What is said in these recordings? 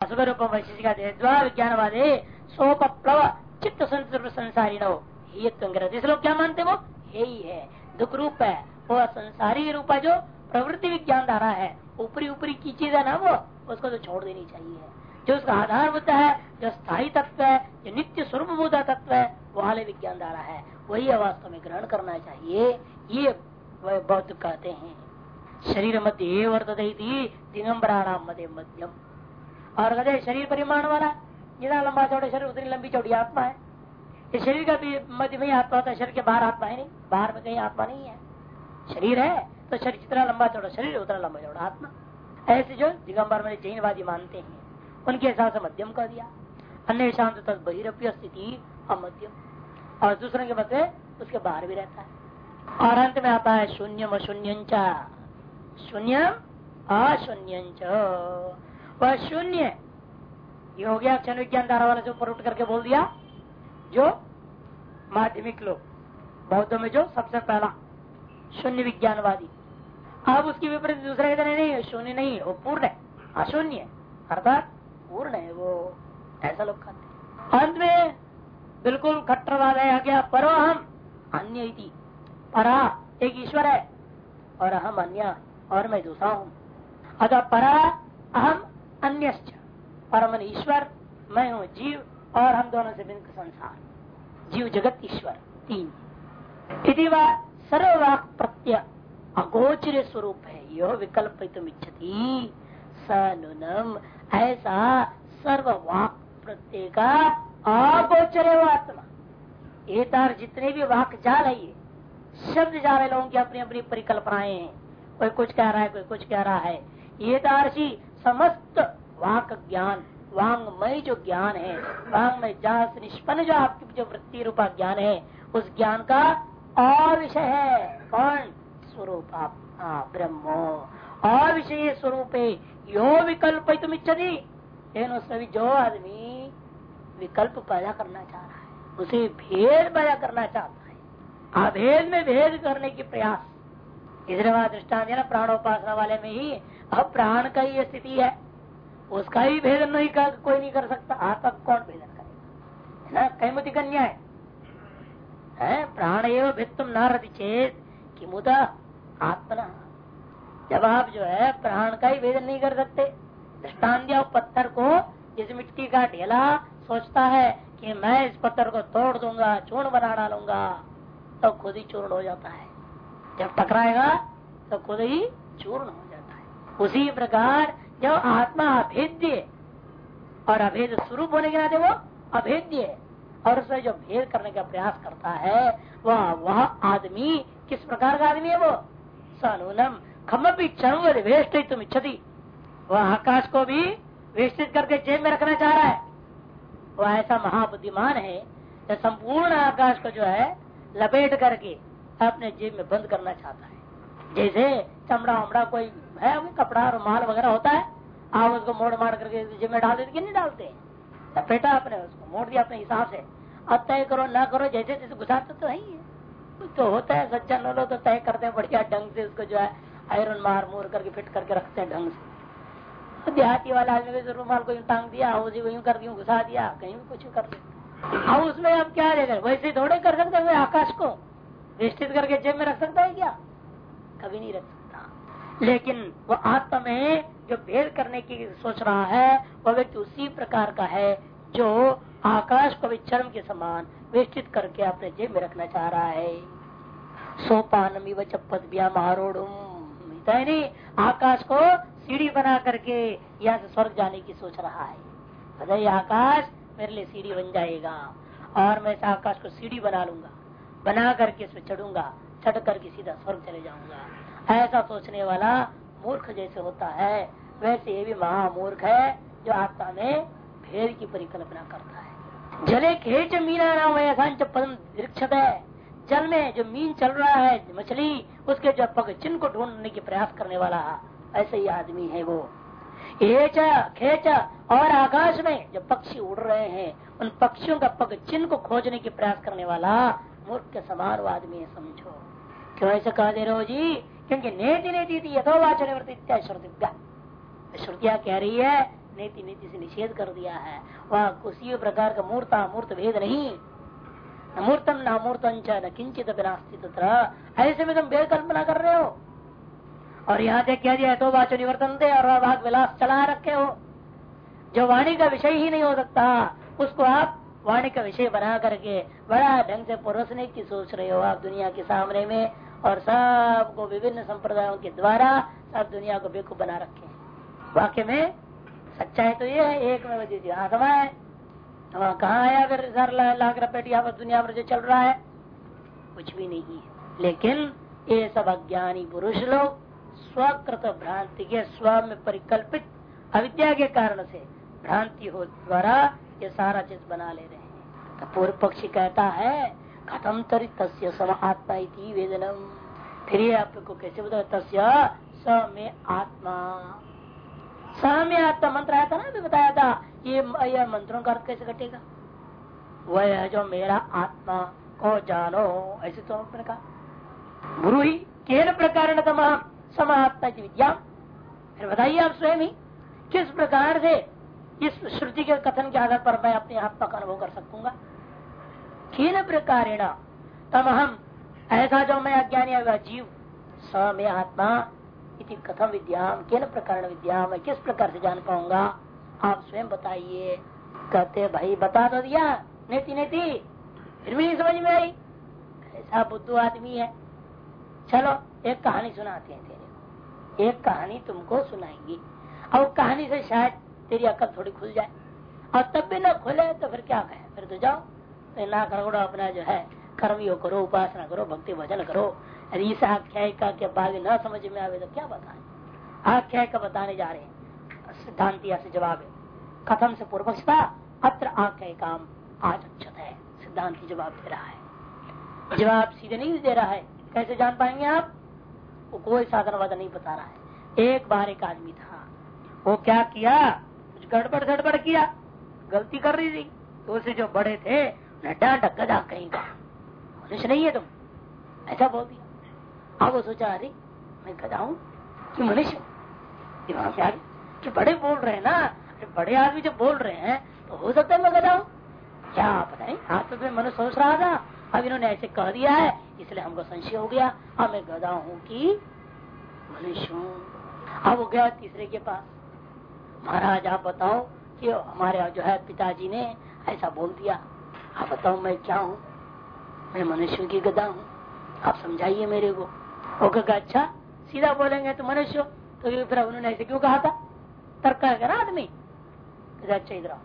असुख रूप वैशिष्ट का विज्ञानवादी सोपप्लव चित्त संसारी नो ये इस लोग क्या मानते वो यही है दुख रूप है वो संसारी रूप जो प्रवृत्ति विज्ञान धारा है ऊपरी ऊपरी की चीज़ है ना वो उसको तो छोड़ देनी चाहिए जो उसका आधार होता है जो स्थायी तत्व है जो नित्य स्वरूप तत्व है वाले विज्ञान धारा है वही वास्तव में ग्रहण करना चाहिए ये वह बौद्ध कहते हैं शरीर मध्य वर्तते दिगम्बराणाम मध्य मध्यम और कहते शरीर परिमाण वाला जितना लंबा चौड़ा शरीर, उतनी लंबी चौड़ी आत्मा है। इस शरीर का भी मध्य में आत्मा होता है, शरीर के बाहर आत्मा है नहीं, बाहर में कहीं आत्मा नहीं है। शरीर है तो शरीर जितना लंबा चौड़ा शरीर उतना लंबा चौड़ा आत्मा। ऐसे जो दिगंबर में जैनवादी मानते हैं, उनके हिसाब से मध्यम कर दिया। अन्य शांत तक बहिरप्य स्थिति अमध्यम। और दूसरे के मत उसके बाहर भी रहता है। और अंत में आता है, शून्यम अशून्य शून्य अशून्य वह शून्य ये हो गया, क्षण विज्ञान धारा वाला से ऊपर उठ करके बोल दिया, जो माध्यमिक लोग, बौद्ध में जो सबसे पहला शून्य विज्ञानवादी। अब उसकी विपरीत दूसरे कहते नहीं शून्य नहीं वो पूर्ण है, अशून्य अर्थात पूर्ण है वो, ऐसा लोग कहते अंत में बिल्कुल खट्टरवाद है गया, परो हम अन्य परा एक ईश्वर है, और हम अन्य, और मैं दूसरा हूँ। अतः परा अहम अन्य परमन ईश्वर, मैं हूँ जीव और हम दोनों से भिन्न संसार। जीव जगत ईश्वर, तीन। यदि वह सर्ववाक प्रत्यय अगोचर स्वरूप है। यह विकल्प इच्छति सनुनम ऐसा सर्ववाक प्रत्यय का अगोचर आत्मा तार जितने भी वाक जाल है ये, शब्द जाल है लोगों की अपनी अपनी परिकल्पनाएँ। हैं कोई कुछ कह रहा है, कोई कुछ कह रहा है। ये तारसी समस्त वाक ज्ञान, वांगमय जो ज्ञान है, वांगमय जहाँ से निष्पन्न जो आपकी जो वृत्ति रूपा ज्ञान है, उस ज्ञान का और विषय है। कौन? स्वरूप आप ब्रह्मो। और विषय स्वरूप। यो विकल्प तुम इच्छती। उसमें जो आदमी विकल्प पैदा करना चाह रहा है, उसे भेद पैदा करना चाहता है। अभेद में भेद करने की प्रयास इधर दृष्टान है ना प्राणोपासना वाले में ही अब प्राण का ही स्थिति है। उसका ही भेदन नहीं कर कोई नहीं कर सकता। आत्मा कौन भेदन करेगा? है ना कन्या है, है? प्राण एवं भित्तम न रति चेत कि मुदा आत्मना। जब आप जो है प्राण का ही भेदन नहीं कर सकते दृष्टान दिया पत्थर को जिस मिट्टी का ढेला सोचता है कि मैं इस पत्थर को तोड़ दूँगा चूर्ण बना डालूँगा तो खुद ही चूर्ण हो जाता है। जब टकराएगा तो खुद ही चूर्ण हो जाता है। उसी प्रकार जब आत्मा अभेद्य और अभेद स्वरूप होने के नाते वो अभेद्य और उसमें जो भेद करने का प्रयास करता है, वह वह आदमी, किस प्रकार का आदमी है वो? सनूनम खमपी क्षण वेष्ट तुम इच्छती। वह आकाश को भी वेष्टित करके जेब में रखना चाह रहा है। वह ऐसा महाबुद्धिमान है संपूर्ण आकाश को जो है, लपेट करके अपने जेब में बंद करना चाहता है। जैसे चमड़ा वमड़ा कोई है कपड़ा रुमाल वगैरह होता है, आप उसको मोड़ मार करके जिम में डाल देते कि नहीं डालते? लपेटा अपने उसको मोड़ दिया अपने हिसाब से। अब तय करो, ना करो, जैसे जैसे गुजारते तो है ही तो होता है सज्जन लोग तो तय करते हैं, बढ़िया ढंग से उसको जो है आयरन मार मोर करके फिट करके रखते हैं ढंग से। तो देहाती वाला आदमी भी रुमाल को टांग दिया उसी को यूँ कर दिया, घुसा दिया, कहीं भी कुछ कर दिया। अब उसमें अब क्या देगा वैसे थोड़े कर सकते हैं आकाश को। निश्चित करके जेब में रख सकता है क्या? कभी नहीं रख सकता। लेकिन वो आत्मा में जो भेद करने की सोच रहा है, वह व्यक्ति उसी प्रकार का है जो आकाश को भी चरम के समान वेष्टित करके अपने जेब में रखना चाह रहा है। सोपान चप्पत नहीं, आकाश को सीढ़ी बना करके यहाँ से स्वर्ग जाने की सोच रहा है। बताइए आकाश मेरे लिए सीढ़ी बन जाएगा और मैं इस आकाश को सीढ़ी बना लूँगा। बना करके इसमें चढ़ूँगा, चढ़ करके सीधा स्वर्ग चले जाऊँगा। ऐसा सोचने वाला मूर्ख जैसे होता है, वैसे ये भी महामूर्ख है जो आत्मा में भेद की परिकल्पना करता है। जले खेच मीना नाम ऐसा पदम दीक्षत है। जल में जो मीन चल रहा है मछली, उसके जो पग चिन्ह को ढूँढने की प्रयास करने वाला ऐसे ही आदमी है वो। खेच खेच और आकाश में जो पक्षी उड़ रहे हैं, उन पक्षियों का पग चिन्ह को खोजने की प्रयास करने वाला मूर्ख के समान आदमी है समझो क्यों ऐसे कह दे रहे हो जी? क्योंकि नेति नेति यथोवाचन श्रुतिया कह रही है, नीति नीति से निषेध कर दिया है। वह किसी प्रकार का मूर्ता मूर्त भेद नहीं। न मूर्तम न मूर्तम न किंचित बिनास्तित ऐसे में तुम भेद कल्पना कर रहे हो। और यहाँ देख क्या दिया तो बाचो निवर्तन दे और भाग विलास चला रखे हो। जो वाणी का विषय ही नहीं हो सकता, उसको आप वाणी का विषय बना करके बड़ा ढंग से परोसने की सोच रहे हो आप दुनिया के सामने में और सबको विभिन्न संप्रदायों के द्वारा सब दुनिया को बेकूफ बना रखे वाक्य में सच्चाई तो ये है, एक में वजह आत्मा है वहाँ कहाँ आया फिर सर लाख यहाँ पर दुनिया पर जो चल रहा है? कुछ भी नहीं है। लेकिन ये सब अज्ञानी पुरुष लोग स्वकृत भ्रांति के स्व में परिकल्पित अविद्या के कारण से भ्रांति हो द्वारा ये सारा चीज़ बना ले रहे हैं। तो पूर्व पक्षी कहता है खत्म तरी तस्य सम आत्मा वेदनम फिर ये आपको कैसे बता तस्य स में आत्मा। स में आत्मा मंत्र आया था ना, अभी बताया था, ये यह मंत्रों का अर्थ कैसे घटेगा वह जो मेरा आत्मा, को जानो, ऐसे तो आपने कहा गुरु ही, केन प्रकार समात्मा की विद्या? फिर बताइए आप स्वयं ही, किस प्रकार से इस श्रुति के कथन के आधार पर मैं अपने आत्मा का अनुभव कर सकूँगा। किन प्रकार तम हम ऐसा जो मैं अज्ञानी जीव स में आत्मा इति कथम विद्या किन प्रकार विद्या, मैं किस प्रकार से जान पाऊँगा? आप स्वयं बताइए। कहते, भाई, बता तो दिया। नेति नेति। फिर भी नहीं समझ में आई। ऐसा बुद्धू आदमी है। चलो, एक कहानी सुनाते हैं तेरे एक कहानी तुमको सुनाएँगी। और कहानी से शायद तेरी अकल थोड़ी खुल जाए। और तब भी ना खुले तो फिर क्या कहे? फिर तो जाओ। तो ना करो अपना जो है कर्म यो करो, उपासना करो, भक्ति भजन करो। यदि इस आख्यायिका के बाद न समझ में आवे तो क्या बताए? आख्याय का बताने जा रहे हैं। सिद्धांत से जवाब है। कथम से पूर्व था अत्र आख्यायिका आज अच्छत है। सिद्धांत जवाब दे रहा है। जवाब सीधे नहीं दे रहा है। कैसे जान पाएँगे आप? वो कोई साधन वादन नहीं बता रहा है। एक बार एक आदमी था। वो क्या किया? कुछ गड़बड़ गड़बड़ किया। गलती कर रही थी। तो उसे जो बड़े थे डांट गदा कहीं का। मनुष्य नहीं है तुम। ऐसा बोल दिया। अब वो सोचा, अरे, मैं गदा हूँ कि मनुष्य कि बड़े बोल रहे हैं ना। अरे, बड़े आदमी जब बोल रहे हैं तो हो सकता है मैं गदा हूँ। क्या पता नहीं, हाथ में मनुष्य सोच रहा था। अब इन्होंने ऐसे कह दिया है, इसलिए हमको संशय हो गया। अब मैं गदा हूँ कि मनुष्य हूँ। अब वो गया तीसरे के पास। महाराज, आप बताओ कि हमारे जो है पिताजी ने ऐसा बोल दिया। आप बताओ मैं क्या हूँ? मैं मनुष्य की गदा हूँ। आप समझाइए मेरे को। वो कहा अच्छा सीधा बोलेंगे तो मनुष्य तो फिर उन्होंने ऐसे क्यों कहा था? तर्क ना आदमी? अच्छा इधर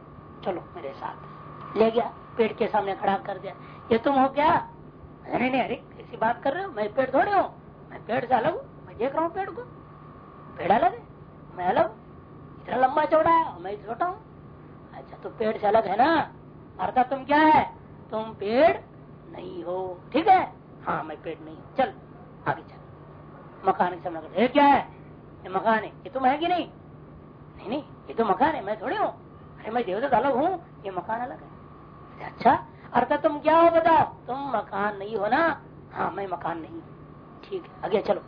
चलो, मेरे साथ। ले गया, पेड़ के सामने खड़ा कर दिया। ये तुम हो क्या? अरे, नहीं अरे, ऐसी बात कर रहे हो? मैं पेड़ थोड़े हूँ। मैं पेड़ से अलग हूँ। मैं देख रहा हूँ पेड़ को। पेड़ अलग है। मैं अलग इतना लंबा चौड़ा है मैं छोटा हूँ। अच्छा तो पेड़ से अलग है ना? अर्थात तुम क्या है? तुम पेड़ नहीं हो, ठीक है? हाँ मैं पेड़ नहीं हूँ। चल, आगे चल। मकान के सामने क्या है? ये मकान है। ये तुम है कि नहीं? नहीं नहीं, ये तो मकान है, मैं थोड़ी हूँ। अरे, मैं देवदत्त अलग हूँ। ये मकान अलग है। अच्छा अर्थात तुम क्या हो बताओ? तुम मकान नहीं हो ना? हाँ मैं मकान नहीं ठीक है, आगे चलो।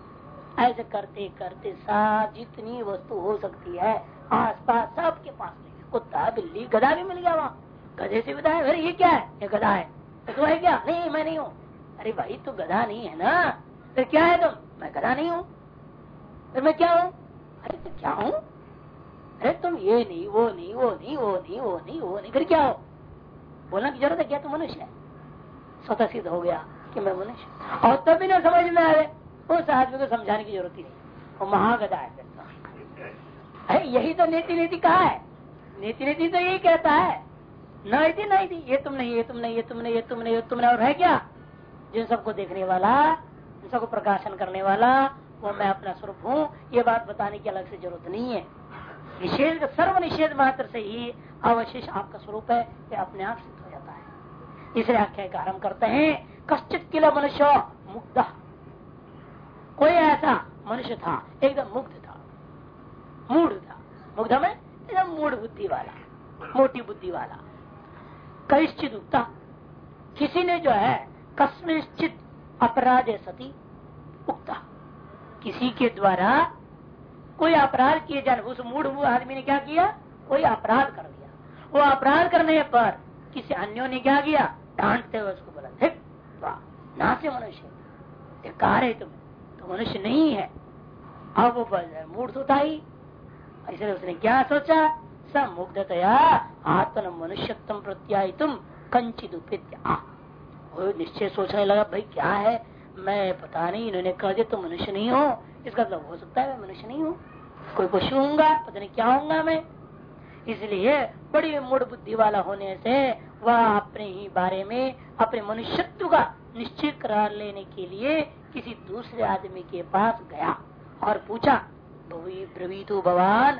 ऐसे करते करते साथ जितनी वस्तु हो सकती है आस पास सबके पास कुत्ता, बिल्ली, गधा भी मिल गया वहाँ। गधे से बताया अरे ये क्या है? ये गधा है। तो है क्या? नहीं, मैं नहीं हूँ। अरे भाई, तू गधा नहीं है ना? फिर क्या है तुम? मैं गधा नहीं हूँ। फिर मैं क्या हूँ? अरे तो क्या हूँ? अरे तुम ये नहीं, वो नहीं वो नहीं वो नहीं वो नहीं वो नहीं। फिर क्या हो? बोलना की ज़रूरत है क्या? तुम मनुष्य है। स्वतः सिद्ध हो गया कि मैं मनुष्य और तब भी ना समझ में आए। उस आदमी को समझाने की ज़रूरत ही नहीं। वो महागदा है अरे यही तो नीति नीति कहा है। नीति नीति तो यही कहता है। न थी नहीं थी ये तुम नहीं, ये तुम नहीं, ये तुम नहीं, ये तुम नहीं, ये तुम नहीं, और है क्या? जिन सबको देखने वाला, जिन सबको प्रकाशन करने वाला, वो मैं अपना स्वरूप हूँ। ये बात बताने की अलग से ज़रूरत नहीं है। निषेध सर्व निषेध मात्र से ही अवशेष आपका स्वरूप है, ये अपने आप सिद्ध हो जाता है। इसलिए आख्या का आरंभ करते हैं, कश्चित किला मनुष्य मुग्ध कोई ऐसा मनुष्य था, एकदम मुग्ध था था मुग्ध में एकदम मूड बुद्धि वाला, मोटी बुद्धि वाला। कैश्चित उगता किसी ने जो है, कस्मिश्चित अपराध सती उगता किसी के द्वारा कोई अपराध किए जाने, उस मूड आदमी ने क्या किया? कोई अपराध कर दिया। वो अपराध करने पर किसी अन्यों ने क्या किया? डांटते हुए उसको बोला ना से मनुष्य कार है तुम तो मनुष्य नहीं है। अब वो मूर्त होता ही। इसलिए उसने क्या सोचा? स मुग्धतया आत्म मनुष्यत्म प्रत्याय तुम कंचित निश्चय सोचने लगा, भाई, क्या है? मैं पता नहीं, इन्होंने कह दिया तो मनुष्य नहीं हो। इसका मतलब हो सकता है मैं मनुष्य नहीं हूँ। कोई पशु हूँ पता नहीं क्या हूँ मैं। इसलिए बड़ी मूड बुद्धि वाला होने से वह अपने ही बारे में, अपने मनुष्यत्व का निश्चय करार लेने के लिए किसी दूसरे आदमी के पास गया और पूछा ब्रवीतु भगवान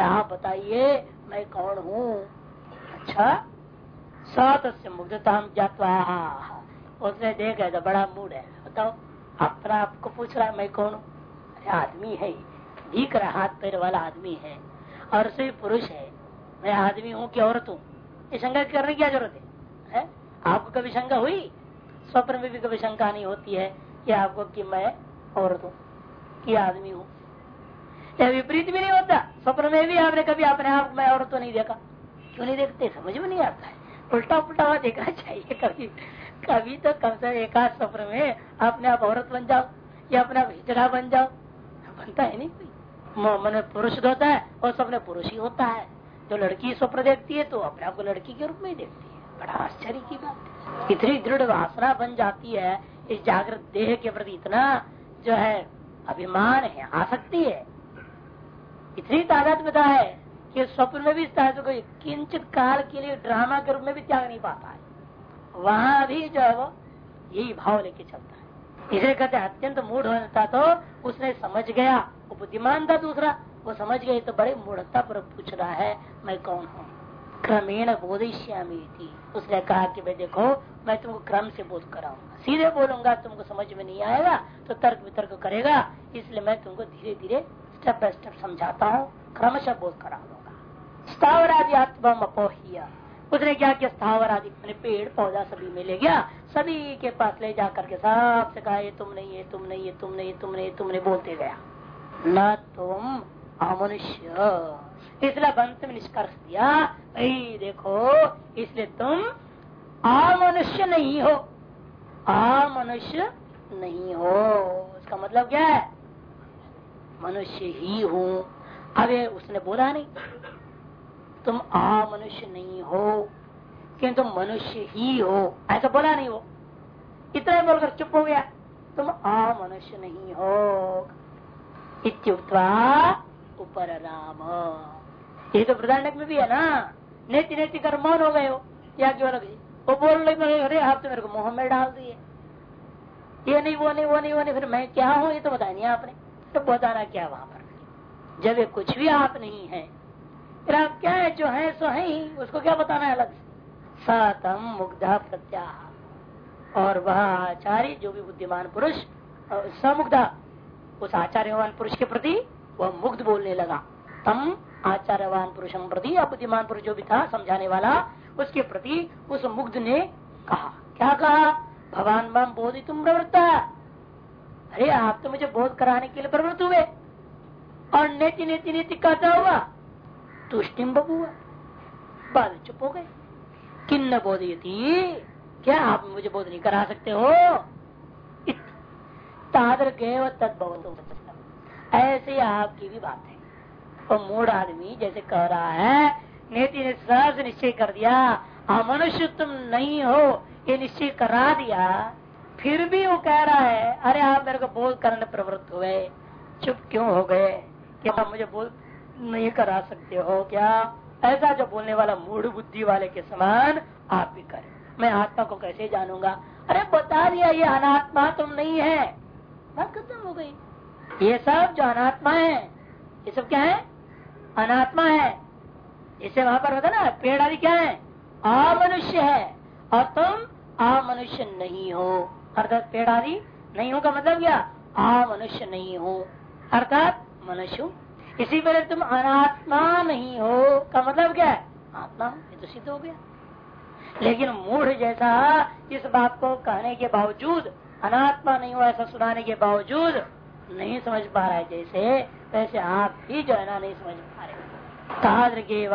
आप बताइए मैं कौन हूँ? अच्छा सत से मुग्धता हम जातवा उसने देखा तो बड़ा मूड है। बताओ अपना आपको पूछ रहा है मैं कौन हूँ? अरे आदमी है दिख रहा हाथ पैर वाला आदमी है। और से पुरुष है। मैं आदमी हूँ कि औरत हूँ? ये शंका करने की क्या ज़रूरत है, है? आपको कभी शंका हुई? स्वप्न में भी कभी शंका नहीं होती है कि आपको कि मैं औरत हूँ कि आदमी हो। या विपरीत भी नहीं होता स्वप्न में भी आपने कभी अपने आप में औरत तो नहीं देखा। क्यों नहीं देखते? समझ में नहीं आता है। उल्टा पुल्टा हुआ देखना चाहिए कभी। कभी तो कम से एक स्वप्न में अपने आप औरत बन जाओ, या अपने आप हिजड़ा बन जाओ। बनता है नहीं कोई। मन पुरुष होता है, और स्वप्न पुरुष ही होता है। जो लड़की स्वप्न देखती है तो अपने आप को लड़की के रूप में ही देखती है। बड़ा आश्चर्य की बात इतनी दृढ़ वासना बन जाती है, इस जागृत देह के प्रति इतना जो है, अभिमान है, आसक्ति है। इतनी तादाद बता है कि स्वप्न में भी इस कोई किंचित काल के लिए ड्रामा के रूप में भी त्याग नहीं पाता है वहाँ भी जो है वो यही भाव लेके चलता है। इसे कहते अत्यंत मूढ़ होता तो उसने समझ गया वो बुद्धिमान था दूसरा, वो समझ गए तो बड़े मूढ़ता पर पूछ रहा है, मैं कौन हूँ? क्रमेण बोधिश्यामी थी उसने कहा कि भाई देखो, मैं तुमको क्रम से बोध कराऊँगा। सीधे बोलूँगा, तुमको समझ में नहीं आएगा तो तर्क वितर्क करेगा। इसलिए मैं तुमको धीरे धीरे स्टेप बाय स्टेप समझाता हूँ। क्रमशः बोध करा दूँगा। स्थावर आदि आत्मा अपोहिया। उसने क्या किया? स्थावर आदि मैंने पेड़, पौधा सभी में ले गया। सभी के पास ले जा करके सबसे कहा, ये तुम नहीं है तुम नहीं है तुम नहीं तुम नहीं तुमने बोलते गया। न तुम अमनुष्य। इसलिए बंत में निष्कर्ष दिया देखो, इसलिए तुम अमनुष्य नहीं हो। अमनुष्य नहीं हो। इसका मतलब क्या है? मनुष्य ही हूँ। अबे उसने बोला नहीं, तुम आ मनुष्य नहीं हो किंतु मनुष्य ही हो? ऐसा बोला नहीं वो। इतना बोलकर चुप हो गया। तुम आ मनुष्य नहीं हो। इत्युक्ता ऊपर राम ये तो प्रधान में भी है ना? नेति नेति कर मौन हो गए हो। या क्यों लगे वो बोल रहे अरे आप तो मेरे को मोह में डाल दिए। ये नहीं, वो नहीं वो नहीं वो नहीं, फिर मैं क्या हूँ, ये तो बताया नहीं आपने। तो बताना क्या वहाँ पर जब ये कुछ भी आप नहीं है, फिर आप क्या है, जो है, सो है ही, उसको क्या बताना है अलग से? सतम मुग्धा प्रत्याह। और वह आचार्य, जो भी बुद्धिमान पुरुष समुग्धा, उस आचार्यवान पुरुष के प्रति, वह मुग्ध बोलने लगा। तम आचार्यवान पुरुषम प्रति, या बुद्धिमान पुरुष जो भी था, समझाने वाला, उसके प्रति उस मुग्ध ने कहा। क्या कहा? भगवान बाम बोधि तुम प्रवृत्ता। अरे, आप तो मुझे बोध कराने के लिए प्रवृत्त हुए। और नेति नेति नेति कहता हुआ तुष्टिम बबुआ बाद चुप हो गए। किन्न बोधयती? क्या आप मुझे बोध नहीं करा सकते हो? तादर गए तत्भवत ऐसे आपकी भी बात है। वो मूड आदमी जैसे कह रहा है, नेति ने सहज निश्चय कर दिया मनुष्य तुम नहीं हो, ये निश्चय करा दिया। फिर भी वो कह रहा है, अरे आप मेरे को बोल करने प्रवृत्त हुए, चुप क्यों हो गए? क्या आप मुझे बोल नहीं करा सकते हो क्या? ऐसा जो बोलने वाला मूढ़ बुद्धि वाले के समान आप भी करें। मैं आत्मा को कैसे जानूँगा? अरे बता दिया, ये अनात्मा तुम नहीं है। बात खत्म हो गई। ये सब जो अनात्मा है, ये सब क्या है? अनात्मा है। इसे वहाँ पर होता ना पेड़ आदि क्या है? अमनुष्य है। और तुम अमनुष्य नहीं हो। अर्थात पेड़ आदि नहीं होगा मतलब क्या? आ मनुष्य नहीं हो। अर्थात मनुष्य इसी पर तुम अनात्मा नहीं हो का मतलब क्या है? आत्मा ये तो सिद्ध हो गया। लेकिन मूढ़ जैसा इस बात को कहने के बावजूद, अनात्मा नहीं हो ऐसा सुनाने के बावजूद, नहीं समझ पा रहा है जैसे, वैसे आप ही जो है ना नहीं समझ पा रहे तादृगे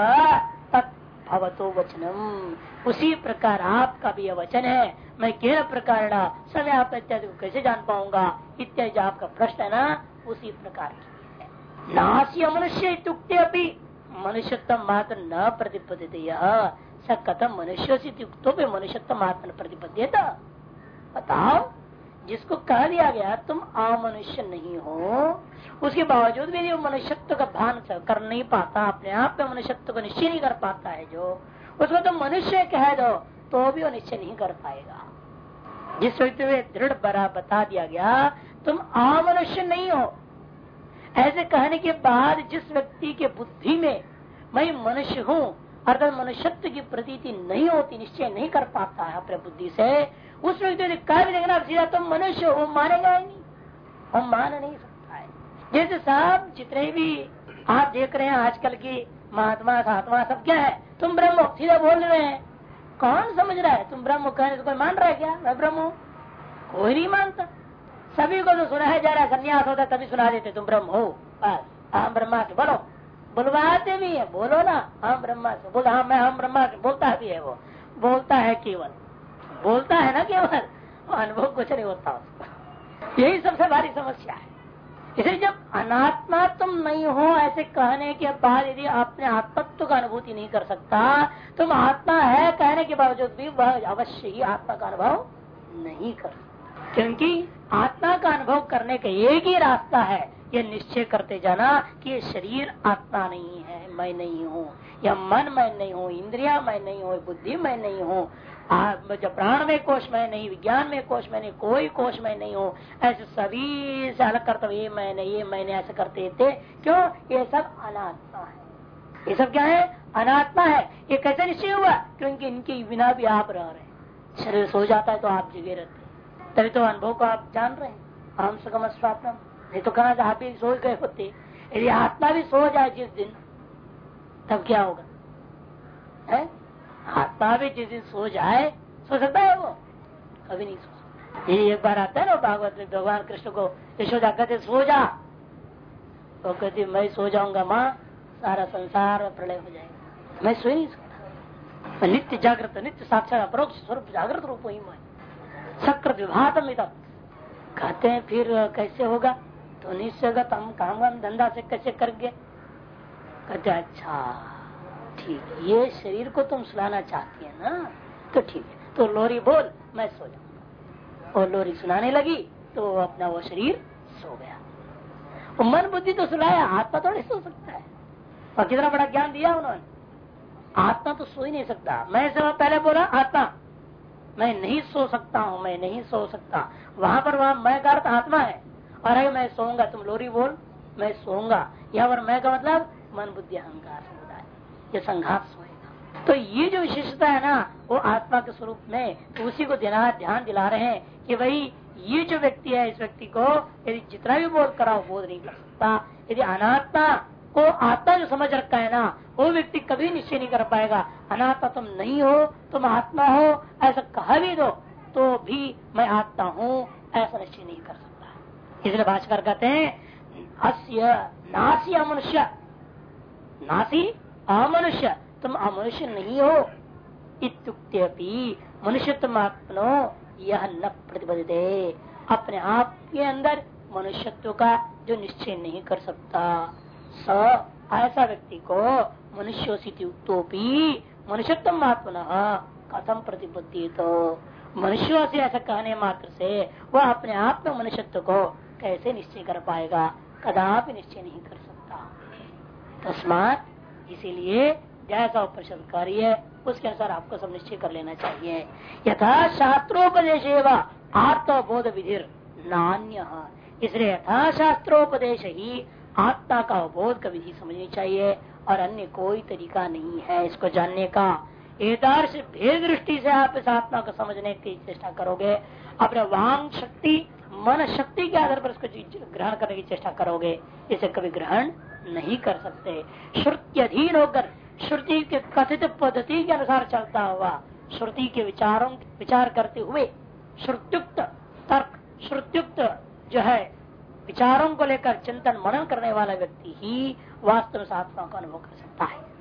वचनम उसी प्रकार आपका भी यह वचन है। मैं केन प्रकार समय आप इत्यादि को कैसे जान पाऊँगा? इत्यादि आपका प्रश्न है ना? उसी प्रकार की नास्य मनुष्य इत्युक्ते अभी मनुष्यत्व मात्र न प्रतिपद्यते स कथम मनुष्य से युक्तो भी मनुष्यत्व मात्र प्रतिपद्यता? बताओ जिसको कह दिया गया, तुम अमनुष्य नहीं हो। उसके बावजूद भी वो मनुष्यत्व का भान कर नहीं पाता, अपने आप में मनुष्यत्व को निश्चय नहीं कर पाता है जो, उसको तुम मनुष्य कह दो तो भी वो निश्चय नहीं कर पाएगा। जिस व्यक्ति में दृढ़ बरा बता दिया गया, तुम अमनुष्य नहीं हो। ऐसे कहने के बाद जिस व्यक्ति के बुद्धि में मैं मनुष्य हूँ, अर्थात मनुष्यत्व की प्रतीति नहीं होती, निश्चय नहीं कर पाता है अपने बुद्धि से उस व्यक्ति ने कह भी देखना सीधा तुम मनुष्य हो मानेगा ही नहीं। हम मान नहीं सकता। है जैसे सब जितने भी आप देख रहे हैं आजकल की महात्मा आत्मा सब क्या है? तुम ब्रह्म सीधा बोल रहे हैं। कौन समझ रहा है? तुम ब्रह्म कहने से कोई मान रहा है क्या? मैं ब्रह्म हूँ। कोई नहीं मानता। सभी को तो सुनाया जा रहा है, संन्यास होता तभी सुना देते तुम ब्रह्म हो। बस, हम ब्रह्मा के बोलो। बुलवाते भी है, बोलो ना। हम ब्रह्मा से बोल हाँ मैं हम ब्रह्मा से बोलता भी है वो। बोलता है केवल। बोलता है ना केवल अनुभव कुछ नहीं होता उसको। यही सबसे भारी समस्या है। इसलिए जब अनात्मा तुम नहीं हो, ऐसे कहने के बाद यदि अपने आत्मत्व का अनुभूति नहीं कर सकता तुम आत्मा है कहने के बावजूद भी वह अवश्य ही आत्मा का अनुभव नहीं कर क्योंकि आत्मा का अनुभव करने का एक ही रास्ता है ये निश्चय करते जाना कि ये शरीर आत्मा नहीं है, मैं नहीं हूँ। या मन मैं नहीं हूँ, इंद्रिया मैं नहीं हूँ, बुद्धि मैं नहीं हूँ। प्राण में कोष में नहीं, विज्ञान में कोष में नहीं, कोई कोष में नहीं हो, ऐसे सभी से अलग करते ये मैंने ये मैंने ऐसे करते थे, क्यों? ये सब अनात्मा है। ये सब क्या है? अनात्मा है। ये कैसे निश्चय हुआ? क्योंकि इनके बिना भी आप रह रहे शरीर सो जाता है तो आप जगे रहते तभी तो अनुभव को आप जान रहे हैं। हम सकम स्वाप्तम नहीं तो कहा आप भी सो गए होते? यदि आत्मा भी सो जाए जिस दिन, तब क्या होगा? है? आत्मा भी जिस दिन सो जाए, सो सकता है वो? कभी नहीं सो ये एक बार आता है ना भागवत में, भगवान कृष्ण को, यशोदा कहते, सो जा। तो कहती, मैं सो जाऊँगा माँ, सारा संसार प्रलय हो जाएगा। मैं सो ही नहीं सकता। नित्य जागृत, नित्य साक्षात अपरोक्ष स्वरूप, जागृत रूप ही, मैं। सकृत विभातम कहते हैं, फिर कैसे होगा? तो निश्चय हम काम धंधा से कैसे कर गए कहते अच्छा ठीक, ये शरीर को तुम सुनाना चाहती है ना? तो ठीक है। तो लोरी बोल, मैं सो जाऊँगा और लोरी सुनाने लगी तो अपना वो शरीर सो गया। वो मन बुद्धि तो सुनाया आत्मा थोड़ी सो सकता है। और कितना बड़ा ज्ञान दिया उन्होंने। आत्मा तो सो ही नहीं सकता। मैं सब पहले बोला, आत्मा, मैं नहीं सो सकता हूँ, मैं नहीं सो सकता। वहाँ पर वहाँ मैं का अर्थ आत्मा है। और है मैं सोऊँगा, तुम लोरी बोल, मैं सोऊँगा। यहाँ पर मैं का मतलब मन बुद्धि अहंकार ये संघात तो ये जो विशेषता है ना, वो आत्मा के स्वरूप में तो उसी को देना, ध्यान दिला रहे हैं कि भाई, ये जो व्यक्ति है, इस व्यक्ति को यदि जितना भी बोध कराओ बोध नहीं कर सकता। यदि अनात्मा को आत्मा जो समझ रखा है ना, वो व्यक्ति कभी निश्चय नहीं कर पाएगा। अनात्मा तुम नहीं हो, तुम आत्मा हो, ऐसा कहा भी दो तो भी मैं आत्मा हूँ, ऐसा निश्चय नहीं कर सकता। इसलिए भाषकर कहते हैं, अस्य नासी अमनुष्य नासी? अमनुष्य तुम अमनुष्य नहीं हो। इत्युक्ति मनुष्य तुम अपनो यह न प्रतिबद्धते अपने आप के अंदर मनुष्यत्व का जो निश्चय नहीं कर सकता, स ऐसा व्यक्ति को मनुष्योपी मनुष्यत्व आत्मन कथम प्रतिबद्धि तो मनुष्यों से ऐसा कहने मात्र से वह अपने आप में मनुष्यत्व को कैसे निश्चय कर पाएगा? कदापि निश्चय नहीं कर सकता। तस्मात इसीलिए जैसा उपनिषद कार्य है, उसके अनुसार आपको सब निश्चय कर लेना चाहिए। यथा शास्त्रोपदेश आत्मबोध विधि नान्य। इसलिए यथा शास्त्रोपदेश ही आत्मा का अवबोध का विधि समझनी चाहिए, और अन्य कोई तरीका नहीं है इसको जानने का। एकदर्श भेद दृष्टि से आप इस आत्मा को समझने की चेष्टा करोगे, अपने वांग शक्ति, मन शक्ति के आधार पर उसको ग्रहण करने की चेष्टा करोगे, इसे कभी ग्रहण नहीं कर सकते। श्रुति अधीन होकर, श्रुति के कथित पद्धति के अनुसार चलता हुआ, श्रुति के विचारों, विचार करते हुए, श्रुत्युक्त तर्क, श्रुत्युक्त जो है, विचारों को लेकर चिंतन, मनन करने वाला व्यक्ति ही वास्तव में आत्मा का अनुभव कर सकता है।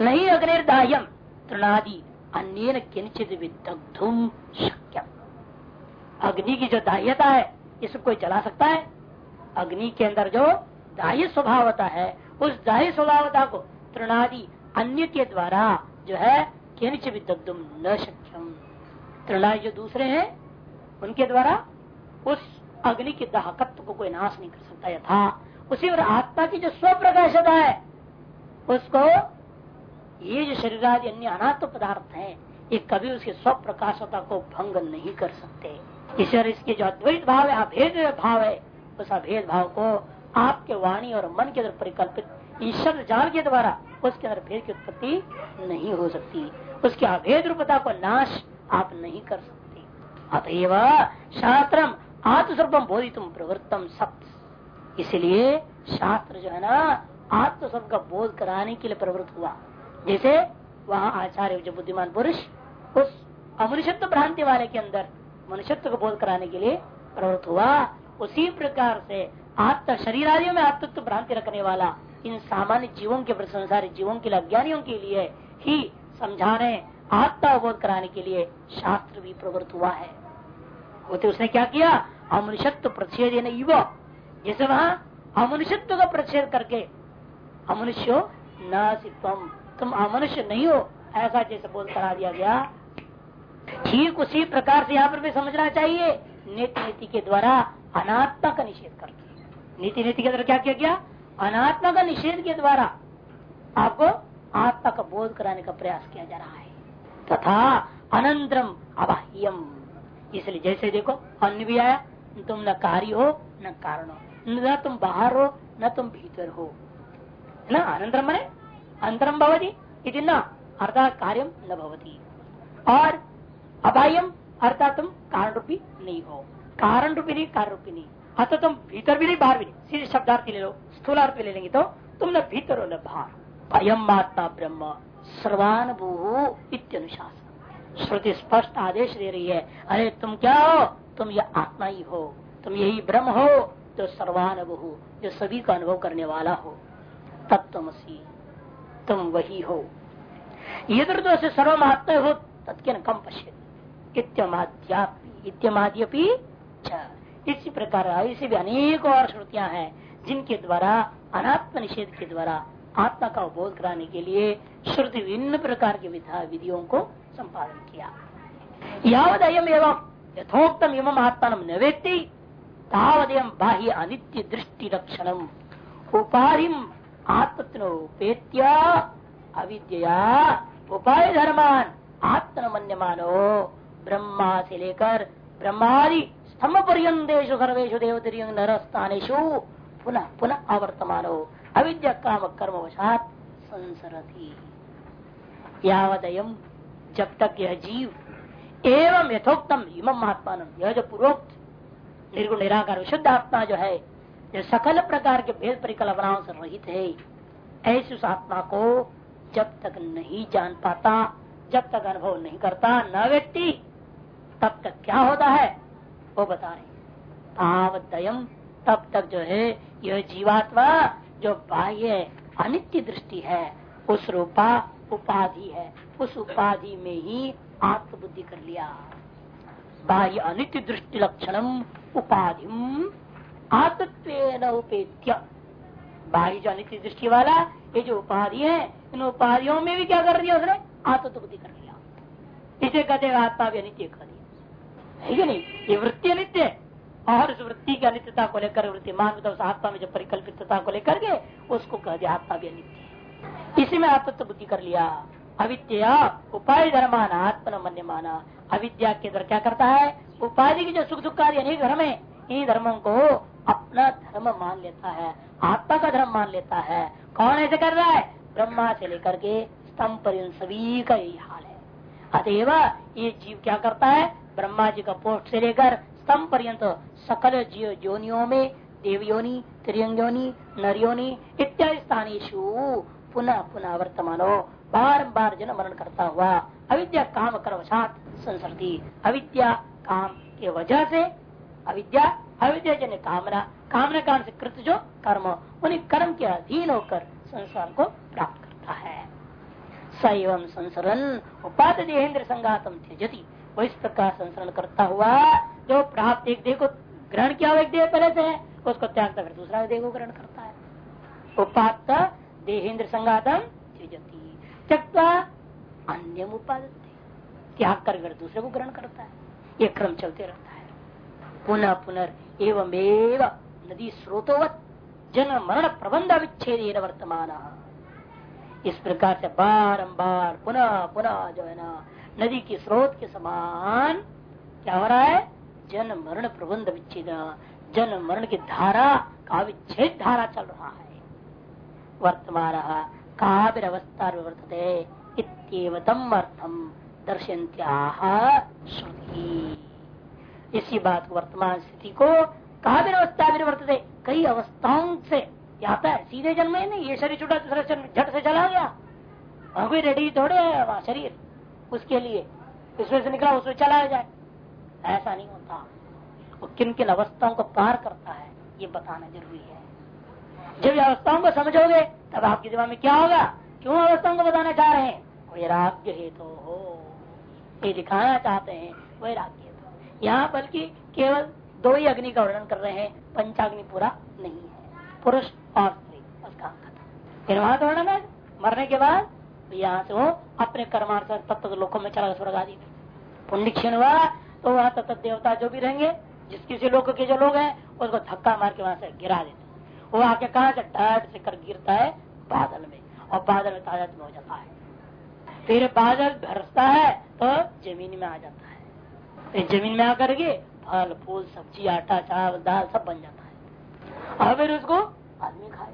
नहीं अग्निर्दायम तृणादि अन्य किंचित विदग्धुम शक्यम। अग्नि की जो दाह्यता है, इसको कोई जला सकता है? अग्नि के अंदर जो दाह्य स्वभावता है, उस दाह्य स्वभावता को तृणादि अन्य के द्वारा जो है किंच विदग्धुम न शक्यम। तृणादि जो दूसरे हैं, उनके द्वारा उस अग्नि के दाहकत्व को कोई नाश नहीं कर सकता यथा। उसी और आत्मा की जो स्वप्रकाशता है, उसको ये जो शरीर आदि अन्य अनात्म पदार्थ है, ये कभी उसके स्वप्रकाशता को भंग नहीं कर सकते। ईश्वर इसके जो अद्वैत भाव है, अभेद भाव है, उस अभेद भाव को आपके वाणी और मन के अंदर परिकल्पित, ईश्वर जाल के द्वारा उसके अंदर भेद की उत्पत्ति नहीं हो सकती। उसके अभेद रूपता को नाश आप नहीं कर सकते। अतएव शास्त्रम आत्मस्वरूपम बोधितुम प्रवृत्तम सप्त इसलिए शास्त्र जो है ना, आत्मस्वरूप का बोध कराने के लिए प्रवृत्त हुआ। जैसे वहाँ आचार्य जो बुद्धिमान पुरुष, उस अमनुष्यत्व भ्रांति वाले के अंदर मनुष्यत्व को बोध कराने के लिए प्रवृत्त हुआ, उसी प्रकार से आत्म शरीर आदियों में आत्मत्व भ्रांति रखने वाला इन सामान्य जीवों के संसारी जीवों के अज्ञानियों के लिए ही समझाने आत्मा बोध कराने के लिए शास्त्र भी प्रवृत्त हुआ है। होते उसने क्या किया? अमनुष्यत्व प्रतिषेध युव। जैसे वहाँ अमनुष्यत्व का प्रतिषेध करके अमनुष्यो न सिम तुम अमनुष्य नहीं हो, ऐसा जैसे बोध करा दिया गया। ठीक उसी प्रकार से यहाँ पर भी समझना चाहिए। नीति नीति के द्वारा अनात्मा का निषेध करके। नीति नीति के द्वारा क्या किया गया? अनात्मा का निषेध के द्वारा आपको आत्मा का बोध कराने का प्रयास किया जा रहा है। तथा अनंतरम अबाह्यम। इसलिए जैसे देखो, अन्य भी आया तुम न कार्य हो, न कारण हो। न तुम बाहर हो, न तुम भीतर हो। न? अनंतरम मने? अंतरम भवती इति न, अर्थात कार्यम न भवती। और अबाह्यम, अर्थात तुम कारण रूपी नहीं हो। कारण रूपी नहीं कार्य रूपी नहीं। अतः तुम भीतर भी नहीं, बाहर भी नहीं। सीधे शब्दार्थ ले लो, स्थूलार्थ ले लेंगे तो तुम न भीतर हो न बाहर। अयम आत्मा ब्रह्म सर्वानुभू इत्यनुशासन। श्रुति स्पष्ट आदेश दे रही है। अरे, तुम क्या हो? तुम ये आत्मा ही हो। तुम यही ब्रह्म हो जो सर्वानुभू जो सभी का अनुभव करने वाला हो। तत्वसी तुम वही हो। इधर तो से सर्वमात्मा हो तत्के न कम पश्य इत्यमाद्यपि इसी प्रकार ऐसे भी अनेक और श्रुतियाँ हैं, जिनके द्वारा, अनात्म निषेध के द्वारा, आत्मा का बोध कराने के लिए श्रुति विभिन्न प्रकार के विधा विधियों को संपादन किया। यावद अयम एवं यथोक्तम इम आत्मा न व्यक्ति तावदयम बाह्य अनित्य दृष्टि लक्षणम उपाधि आत्मोपेत्या अविद्या उपाय धर्मान आत्म मन्यमानो ब्रह्मा से लेकर ब्रह्मादि स्तंभ पर्यंतेषु सर्वेशु देवतिरिय नरस्थानेशु पुनः पुनः आवर्तमानो। अविद्या काम कर्म वशात संसरती। यावदयम जब तक यह जीव। एवं यथोक्तम इमम महात्मा यह जो पूर्वोक्त निर्गुण निराकार विशुद्ध आत्मा जो है जो सकल प्रकार के भेद परिकल्पनाओं से रहित है। ऐसी उस आत्मा को जब तक नहीं जान पाता, जब तक अनुभव नहीं करता, न व्यक्ति, तब तक क्या होता है? वो बता रहे तावदयम तब तक जो है, यह जीवात्मा जो बाह्य अनित्य दृष्टि है, उस रूपा उपाधि है। उस उपाधि में ही आत्मबुद्धि कर लिया। बाह्य अनित्य दृष्टि लक्षणम उपाधि आत्मत्व उपेत्य। बाह्य जो अनित्य दृष्टि वाला, ये जो उपाधि है, इन उपाधियों में भी क्या कर दिया उसने? आत्मबुद्धि कर लिया। इसे कहते आत्मा भी अनित्य कर है नहीं? ये वृत्ति अनित्य है। और उस वृत्ति की अनित्यता को लेकर, वृत्ति मान उस आत्मा में जो परिकल्पितता को लेकर के, उसको कह दिया, आत्मा भी अनित्य इसी में आत्मत्व बुद्धि कर लिया। अविद्या, उपाय धर्मान, आत्मन मन्य माना अविद्या के द्वारा क्या करता है? उपाधि की जो सुख दुख आदि अनेक धर्म है इन धर्मों को अपना धर्म मान लेता है। आत्मा का धर्म मान लेता है। कौन ऐसे कर रहा है? ब्रह्मा से लेकर के स्तंभ पर सभी का यही हाल है। अतएव ये जीव क्या करता है? ब्रह्मा जी का पोस्ट से लेकर स्तंभ पर्यंत सकल जीव जोनियों में, देवयोनि त्रियंगोनी नरियोनी इत्यादि स्थानीशु पुनः पुनः वर्तमानो बार बार जन्म मरण करता हुआ अविद्या काम कर वसात संसरती। अविद्या काम के वजह से अविद्या अविद्या जन कामना कामना कारण से कृत जो कर्म, उन्हें कर्म के अधीन होकर संसार को प्राप्त करता है। सैवम संसरण उपात देहेन्द्र संगातम त्यजती। वो इस प्रकार संसरण करता हुआ जो प्राप्त एक देह को ग्रहण किया हुआ एक देह पहले से है, उसको त्याग कर दूसरा देह को ग्रहण करता है। उपात देहेन्द्र संगातम त्यजती। त्यक्ता अन्य उपादन त्याग कर दूसरे को ग्रहण करता है। ये क्रम चलते रहता है। पुनः पुनर् एवं नदी स्रोतोवत जन मरण प्रबंध विच्छेद वर्तमान। इस प्रकार से बारंबार पुनः पुनः जो है ना नदी के स्रोत के समान क्या हो रहा है? जन मरण प्रबंध विच्छेद। जन मरण की धारा का विच्छेद धारा चल रहा है। वर्तमान काबिर अवस्था वर्तते इतम अर्थम श्रुति। इसी बात वर्तमान स्थिति को भी अवस्था भी वर्तते कई अवस्थाओं से आता है सीधे जन्म नहीं ये शरीर छुटा दूसरा झट से चला गया। कोई रेडी थोड़े है शरीर। उसके लिए। इसमें से निकला, उसमें चला जाए। ऐसा नहीं होता। वो किन किन अवस्थाओं को पार करता है, ये बताना ज़रूरी है। जब अवस्थाओं को समझोगे, तब आपके दिमाग में क्या होगा? क्यों अवस्थाओं को बताना चाह रहे हैं? वैराग्य हेतु तो हो। ये दिखाना चाहते हैं, वैराग्य तो यहाँ बल्कि केवल दो ही अग्नि का वर्णन कर रहे हैं, पंचाग्नि पूरा नहीं है। पुरुष और स्त्री, उसका वहाँ तो वर्णन है, मरने के बाद यहाँ से वो अपने कर्मार्थ तत्व लोगों में चला स्वर्ग आदि पुण्य क्षण हुआ तो वहाँ तत्व देवता जो भी रहेंगे जिस किसी लोग के जो लोग हैं उसको धक्का मार के वहाँ से गिरा देते वो आके कहा से डट से कर गिरता है बादल में और बादल में ताज़ा हो जाता है फिर बादल भरसता है तो ज़मीन में आ जाता है फिर ज़मीन में आकर के फल फूल सब्ज़ी आटा चावल दाल सब बन जाता है और फिर उसको आदमी खाए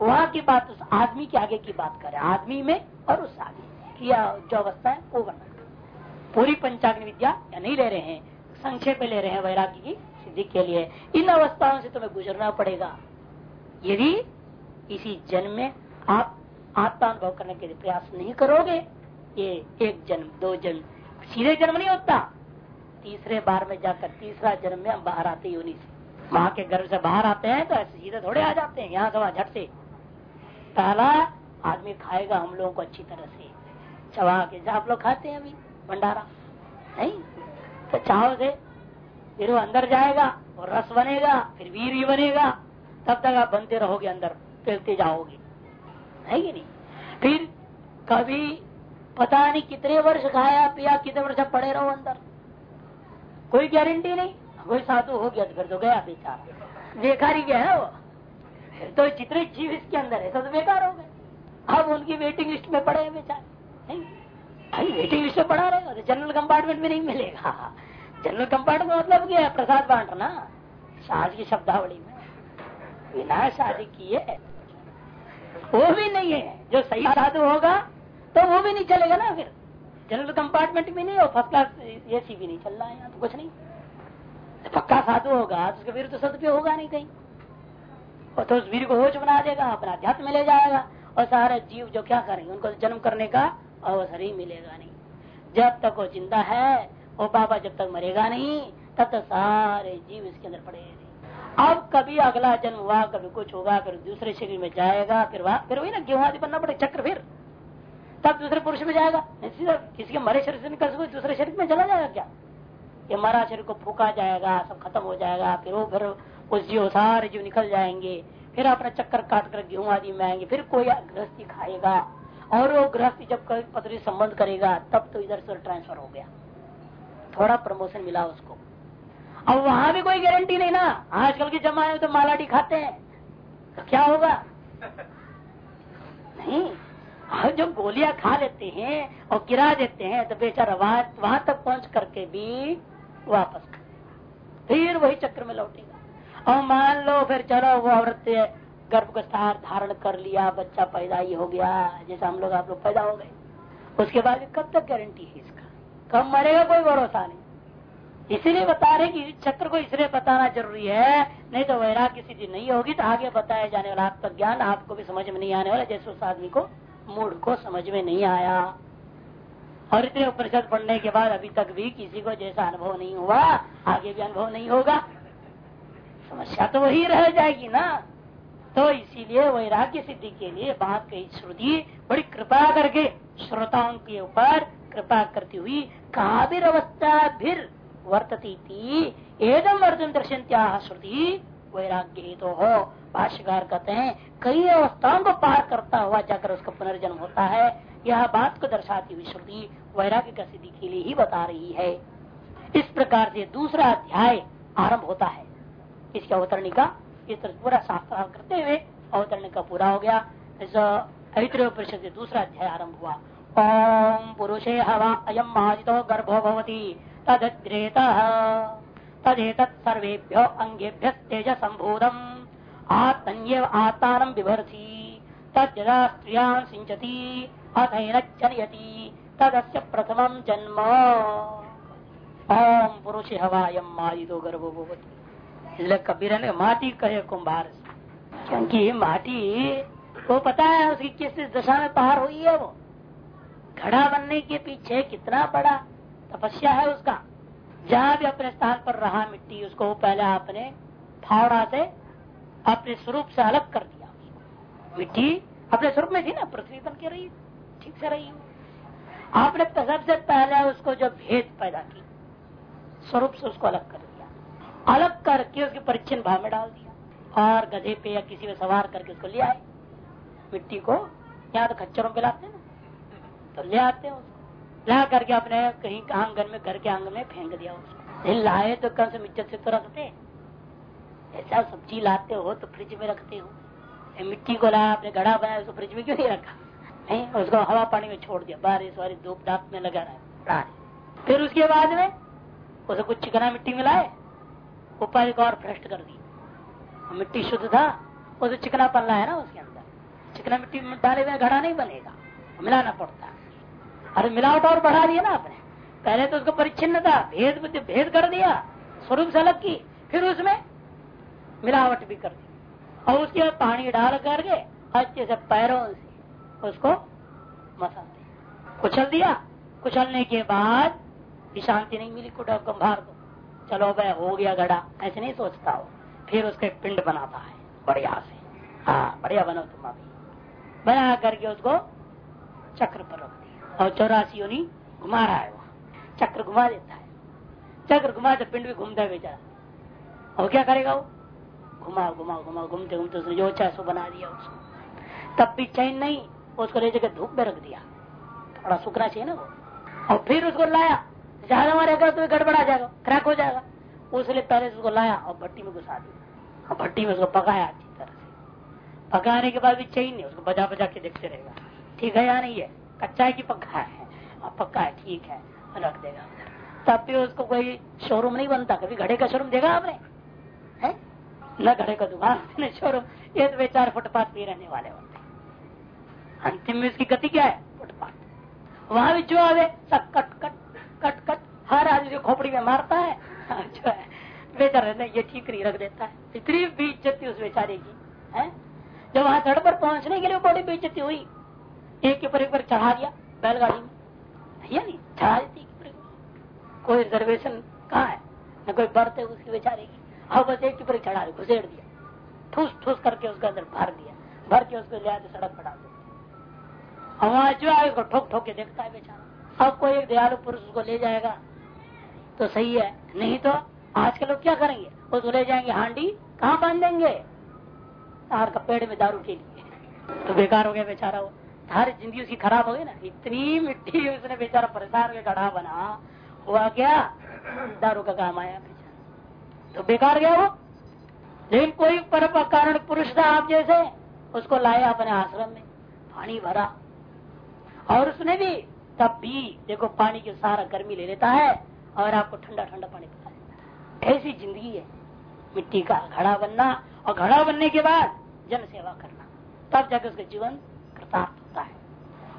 वहाँ की बात, उस आदमी के आगे की बात करें, आदमी में और उस आगे किया जो अवस्था है, वो वर्णन पूरी पंचाग्नि विद्या या नहीं ले रहे हैं, संक्षेप ले रहे हैं वैराग्य की सिद्धि के लिए। इन अवस्थाओं से तुम्हें गुजरना पड़ेगा। यदि इसी जन्म में आप आत्मानुभव करने के लिए प्रयास नहीं करोगे, ये एक जन्म, दो जन्म, सीधे जन्म नहीं होता। तीसरे बार में जाकर तीसरा जन्म में हम बाहर आते योनि से। माँ के गर्भ से बाहर आते हैं तो ऐसे सीधे थोड़े आ जाते हैं, यहाँ से वहाँ झट से। पहला आदमी खाएगा हम लोगों को अच्छी तरह से। चबा के आप लोग खाते हैं अभी, भंडारा, नहीं? तो चाहो से, फिर वो अंदर जाएगा और रस बनेगा, फिर वीर भी बनेगा। तब तक आप बनते रहोगे अंदर फैलते जाओगे। है कि नहीं? फिर कभी पता नहीं कितने वर्ष खाया, पिया, कितने वर्ष पड़े रहो अंदर। कोई गारंटी नहीं? कोई साधु हो गया तो फिर तो गया बेचारा। बेकार ही गया है वो। तो जितने जीव इसके अंदर है सब तो बेकार हो गए। अब उनकी वेटिंग लिस्ट में पड़े बेचारे नहीं वेटिंग लिस्ट में पड़ा रहेगा तो जनरल कंपार्टमेंट में नहीं मिलेगा। जनरल कंपार्टमेंट मतलब क्या है? प्रसाद बांटना शादी की शब्दावली में। बिना शादी किए। वो भी नहीं है। जो सही साधु होगा तो वो भी नहीं चलेगा ना फिर। जनरल कंपार्टमेंट भी नहीं और फ़र्स्ट क्लास एसी भी नहीं चल रहा है, यहाँ तो कुछ नहीं। तो पक्का साधु होगा तो उसके वीर तो सदुपयोग होगा नहीं कहीं। और तो उस वीर को होच बना देगा, अपना अध्यात्म में ले जाएगा। और सारे जीव जो क्या करेंगे, उनको जन्म करने का अवसर ही मिलेगा नहीं। जब तक वो ज़िंदा है, वो बाबा जब तक मरेगा नहीं, तब तक सारे जीव इसके अंदर पड़ेगा अब कभी अगला जन्म हुआ, कभी कुछ होगा फिर दूसरे शरीर में जाएगा, फिर वहाँ फिर वही ना, गेहूँ आदि बनना पड़े, चक्र फिर। तब दूसरे पुरुष में जाएगा। किसी के मरे शरीर से निकल सको दूसरे शरीर में चला जाएगा क्या? ये मरा शरीर को फूका जाएगा, सब खत्म हो जाएगा, फिर वो फिर उस सारे जीव निकल जाएँगे। फिर अपना चक्कर काट कर गेहूँ आदि में आएँगे फिर कोई गृहस्थी खाएगा। और वो गृहस्थी जब पत्री संबंध करेगा, तब तो इधर से ट्रांसफ़र हो गया। थोड़ा प्रमोशन मिला उसको। अब वहाँ भी कोई गारंटी नहीं ना। आजकल के जमाने में तो मालाटी खाते हैं। तो क्या होगा? नहीं। अब जो गोलियाँ खा लेते हैं और गिरा देते हैं तो बेचारा वहाँ वहाँ तक पहुँच करके भी वापस फिर वही चक्र में लौटेगा। और मान लो फिर चलो वो औरत गर्भ का स्थान धारण कर लिया, बच्चा पैदा ही हो गया, जैसे हम लोग आप लोग पैदा हो गए। उसके बाद कब तक गारंटी है इसका? कब मरेगा कोई भरोसा नहीं। इसीलिए बता रहे कि चक्र को इसलिए बताना ज़रूरी है, नहीं तो वैराग की स्थिति नहीं होगी तो आगे बताया जाने वाला आपका ज्ञान आपको भी समझ में नहीं आने वाला, जैसे उस आदमी को मूड को समझ में नहीं आया। और इतने उपनिषद पढ़ने के बाद अभी तक भी किसी को जैसा अनुभव नहीं हुआ, आगे भी अनुभव नहीं होगा। समस्या तो वही रह जाएगी ना। तो इसीलिए वैराग्य सिद्धि के लिए बात कही श्रुति बड़ी कृपा करके श्रोताओं के ऊपर कृपा करती हुई भी अवस्था फिर वर्तती थी। एकदम अर्जुन दर्शन श्रुति वैराग्य ही तो हो। भाष्यकार कहते हैं, कई अवस्थाओं को पार करता हुआ जाकर उसका पुनर्जन्म होता है। यह बात को दर्शाती हुई श्रुति वैराग्य का सिद्धि के लिए ही बता रही है। इस प्रकार से दूसरा अध्याय आरंभ होता है। इसके अवतरणी का इस तरह पूरा करते हुए अवतरणी का पूरा हो गया। ऐत्र परिषद दूसरा अध्याय आरंभ हुआ। ओम पुरुषे हवा अयम महाजितो गर्भो भवती। तदेत सर्वेभ्यो अंगेभ्य तेज संभूतम आत्मन्य आत्मान बिभर्ती। तदा स्त्रिया सिंचती अथैन जनयती। तदस्य प्रथम जन्म। ओम पुरुष हवायम मारितो गर्भो भवती। इसलिए कबीर ने माटी कहे कुंभार क्योंकि माटी को पता है उसकी किस दशा में पार हुई है वो? घड़ा बनने के पीछे कितना बड़ा तपस्या है उसका। जहाँ भी अपने स्थान पर रहा मिट्टी, उसको पहले आपने फावड़ा से अपने स्वरूप से अलग कर दिया। मिट्टी अपने स्वरूप में थी ना, पृथ्वी बन के रही, ठीक से रही। आपने सबसे पहले उसको जो भेद पैदा की, स्वरूप से उसको अलग कर दिया। अलग करके उसके परिचन्न भाव में डाल दिया। और गधे पे या किसी में सवार करके उसको ले आए। मिट्टी को यहाँ तो खच्चरों पे लाते ना। तो ले आते हैं उसको। ला करके अपने कहीं आँगन में, घर के आँगन में फेंक दिया उसको। लाए तो कम से इज़्ज़त से तो रखते। ऐसा सब्ज़ी लाते हो तो फ्रिज में रखते हो। मिट्टी को लाया आपने घड़ा बनाया, उसको फ्रिज में क्यों नहीं रखा? नहीं, उसको हवा पानी में छोड़ दिया। बारिश वारिश धूप धाप में लगा रहा है। फिर उसके बाद में उसे कुछ चिकना मिट्टी में लाए। ऊपर एक और भ्रष्ट कर दी मिट्टी शुद्ध था उसे चिकना पल्ला है ना उसके अंदर। चिकना मिट्टी डाले हुए घड़ा नहीं बनेगा मिलाना पड़ता है। अरे मिलावट और बढ़ा दिया ना आपने। पहले तो उसको परिच्छिन्न था, भेद भेद कर दिया, स्वरूप से अलग की, फिर उसमें मिलावट भी कर दी। और उसके बाद पानी डाल करके अच्छे से पैरों से उसको मसल दिया कुचल दिया। कुचलने के बाद शांति नहीं मिली कुटा कुंभार को। चलो भाई हो गया गड़ा, ऐसे नहीं सोचता हो। फिर उसके पिंड बनाता है, बढ़िया से। हाँ बढ़िया बनो तुम अभी। बना करके उसको चक्र पर रख दिया। और चौरासी योनी घुमा रहा है वहाँ। चक्र घुमा देता है। चक्र घुमा तो पिंड भी घूमता है। बेचारा और क्या करेगा वो? घुमा घुमा घुमा घूमते घूमते उसने जो चाहे सो बना दिया उसको। तब भी चैन नहीं, उसको ले जाकर धूप में रख दिया। थोड़ा सुखना चाहिए ना वो। और फिर उसको लाया। ज़्यादा मारेगा तो गड़बड़ा जाएगा, क्रैक हो जाएगा। उसने पहले उसको लाया और भट्टी में घुसा दिया। और भट्टी में उसको पकाया अच्छी तरह से। पकाने के बाद भी चाहिए नहीं, उसको बजा बजा के देखते रहेगा। ठीक है या नहीं है? कच्चा है कि पक्का है? और पक्का है, ठीक है। रख देगा। तब भी उसको कोई शोरूम नहीं बनता। कभी घड़े का शोरूम देगा आपने? है? न घड़े का दुकान, न शोरूम ये तो बेचारे फुटपाथ पे रहने वाले होते अंतिम में उसकी गति क्या है? फुटपाथ। वहाँ भी जो आवे, सब कट कट कट कट हर आदमी जो खोपड़ी में मारता है जो है बेचारे ने ये ठीक नहीं रख देता है। इतनी बेइज्जती उस बेचारे की, है? जब वहाँ सड़क पर पहुँचने के लिए बड़ी बेइज्जती हुई, एक ऊपर एक पर चढ़ा दिया, बैलगाड़ी में। या नहीं चढ़ा देती कोई रिजर्वेशन कहाँ है? न कोई बर्थ है उसकी बेचारे की। हाँ बस एक ऊपर चढ़ा दिया, घुसेड़ दिया। ठूस ठूस करके उसके अंदर भर दिया। भर के उसको ले सड़क पर डाल दिया। वहाँ जो है उसको ठोक ठोक के देखता है बेचारा। अब कोई एक दयालु पुरुष उसको ले जाएगा तो सही है। नहीं तो आज के लोग क्या करेंगे? उसको ले जाएँगे हांडी, कहाँ बांधेंगे तार का पेड़ में दारू के लिए। तो बेकार हो गया बेचारा वो। सारी ज़िंदगी उसकी खराब हो गई ना। इतनी मिट्टी उसने बेचारा परेशान के गढ़ा बना। हुआ क्या? दारू का काम आया बेचारा। तो बेकार गया वो। लेकिन कोई पर कारण पुरुष था आप जैसे, उसको लाया अपने आश्रम में। पानी भरा। और उसने भी तब भी देखो पानी की सारा गर्मी ले लेता है और आपको ठंडा ठंडा पानी पिला है। ऐसी ज़िंदगी है। मिट्टी का घड़ा बनना और घड़ा बनने के बाद जन सेवा करना। तब जाकर उसका जीवन कृतार्थ होता है।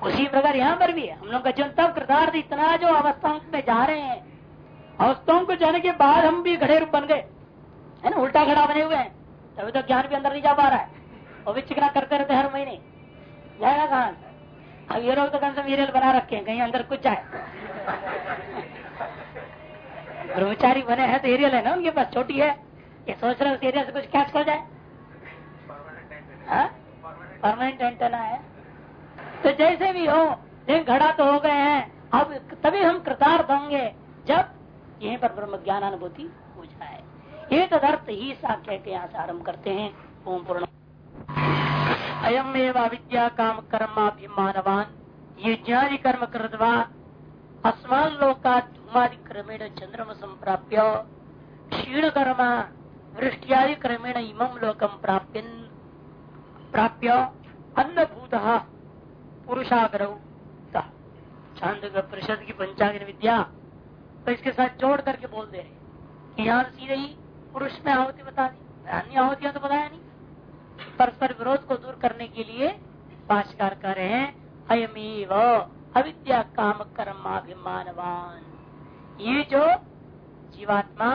उसी प्रकार यहाँ पर भी है। हम लोग का जीवन तब कृतार्थ, इतना जो अवस्थाओं में जा रहे हैं। अवस्थाओं को जाने के बाद हम भी घड़े रूप बन गए। है ना? उल्टा घड़ा बने हुए हैं। तभी तो ज्ञान भी अंदर नहीं जा पा रहा है। वो भी चिकना करते रहते हर महीने। जाएगा कहाँ? अब ये लोग तो कम से मीरेल बना रखे हैं, कहीं अंदर कुछ है। ब्रह्मचारी बने हैं तो एरियल है ना उनके पास, छोटी है। ये सोच रहे उस एरिया से कुछ कैच हो जाए। परमानेंट एंटेना है। तो जैसे भी हो लेकिन घड़ा तो हो गए हैं। अब तभी हम कृतार्थ होंगे जब यहीं पर ब्रह्म ज्ञान अनुभूति हो जाए। ये तदर्थ ही साख्य के यहाँ से आरंभ करते हैं। ओम पूर्ण। अयम एवं अविद्या काम कर्माभिमानवान। ज्ञानी कर्म कृतवा अस्मान लोका धूमादि क्रमेण चंद्रमा संप्राप्य क्षीण कर्म वृष्टियादि क्रमेण इमम लोकम प्राप्य प्राप्य अन्नभूत पुरुषाग्र। चाँद परिषद की पंचाग्र विद्या। तो इसके साथ जोड़ करके बोल दे रहे कि यहाँ सीधे ही पुरुष में आहुति बता दी। अन्य आहुतियाँ तो बताया नहीं। परस्पर विरोध को दूर करने के लिए भाष्यकार कर रहे हैं। अयमीव अविद्या काम कर्माभिमानवान। ये जो जीवात्मा,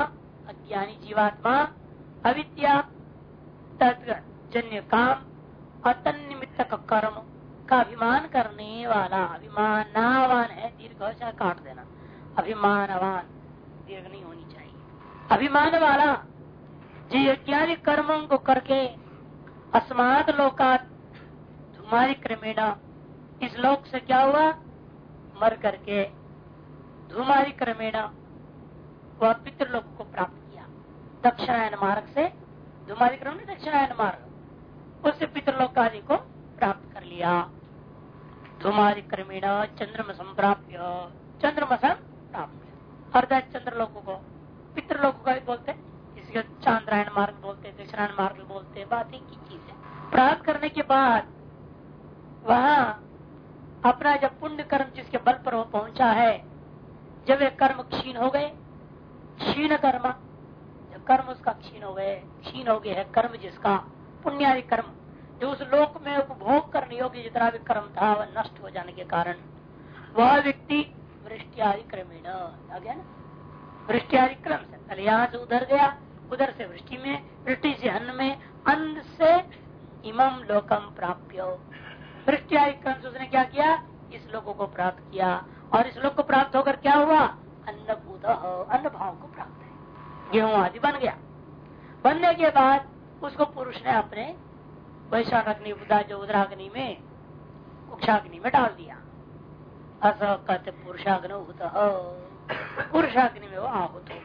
अज्ञानी जीवात्मा, अविद्या जन्य काम अतन निमित्त कर्म का अभिमान करने वाला अभिमानवान है दीर्घ काट देना। अभिमानवान, दीर्घ नहीं होनी चाहिए। अभिमान वाला, जो अज्ञानी कर्मों को करके अस्मात लोका तुम्हारी क्रमेणा इस लोक से क्या हुआ? मर करके धूमारी क्रमेण वह पितृलोक को प्राप्त किया। दक्षिणायन मार्ग से धुमारी क्रम दक्षिणायन मार्ग उससे पितृलोक आदि को प्राप्त कर लिया। धुमारी क्रमेण चंद्रम संप्राप्य, चंद्रमा प्राप्त अर्थात चंद्रलोक को पितृलोक का भी बोलते इसके चांद्रायण मार्ग बोलते दक्षिणायन मार्ग बोलते, बात एक ही चीज़। है प्राप्त करने के बाद, वहाँ अपना जब पुण्य कर्म जिसके बल पर वो पहुँचा है, जब वे कर्म क्षीण हो गए, क्षीण कर्म, जब कर्म उसका क्षीण हो गए, क्षीण हो गए है कर्म जिसका, पुण्यादि कर्म, जो उस लोक में उपभोग करने योग्य जितना भी कर्म था, वह नष्ट हो जाने के कारण, वह व्यक्ति वृष्टि आदि क्रमेण आ गया ना? वृष्टि आदि क्रम से पहले यहाँ से उधर गया उधर से वृष्टि में, वृष्टि से अन्न में अन्न से इमम लोकम प्राप्य। वृष्टि आदि क्रम से उसने क्या किया? इस लोगों को प्राप्त किया। और इस लोग को प्राप्त होकर क्या हुआ? अन्न भूत अन्न भाव को प्राप्त है। गेहूँ आदि बन गया। बनने के बाद उसको पुरुष ने अपने वैशाख अग्नि जो उदराग्नि में, कुक्षाग्नि में डाल दिया। अस कहते पुरुषाग्नि में वो आहूत हो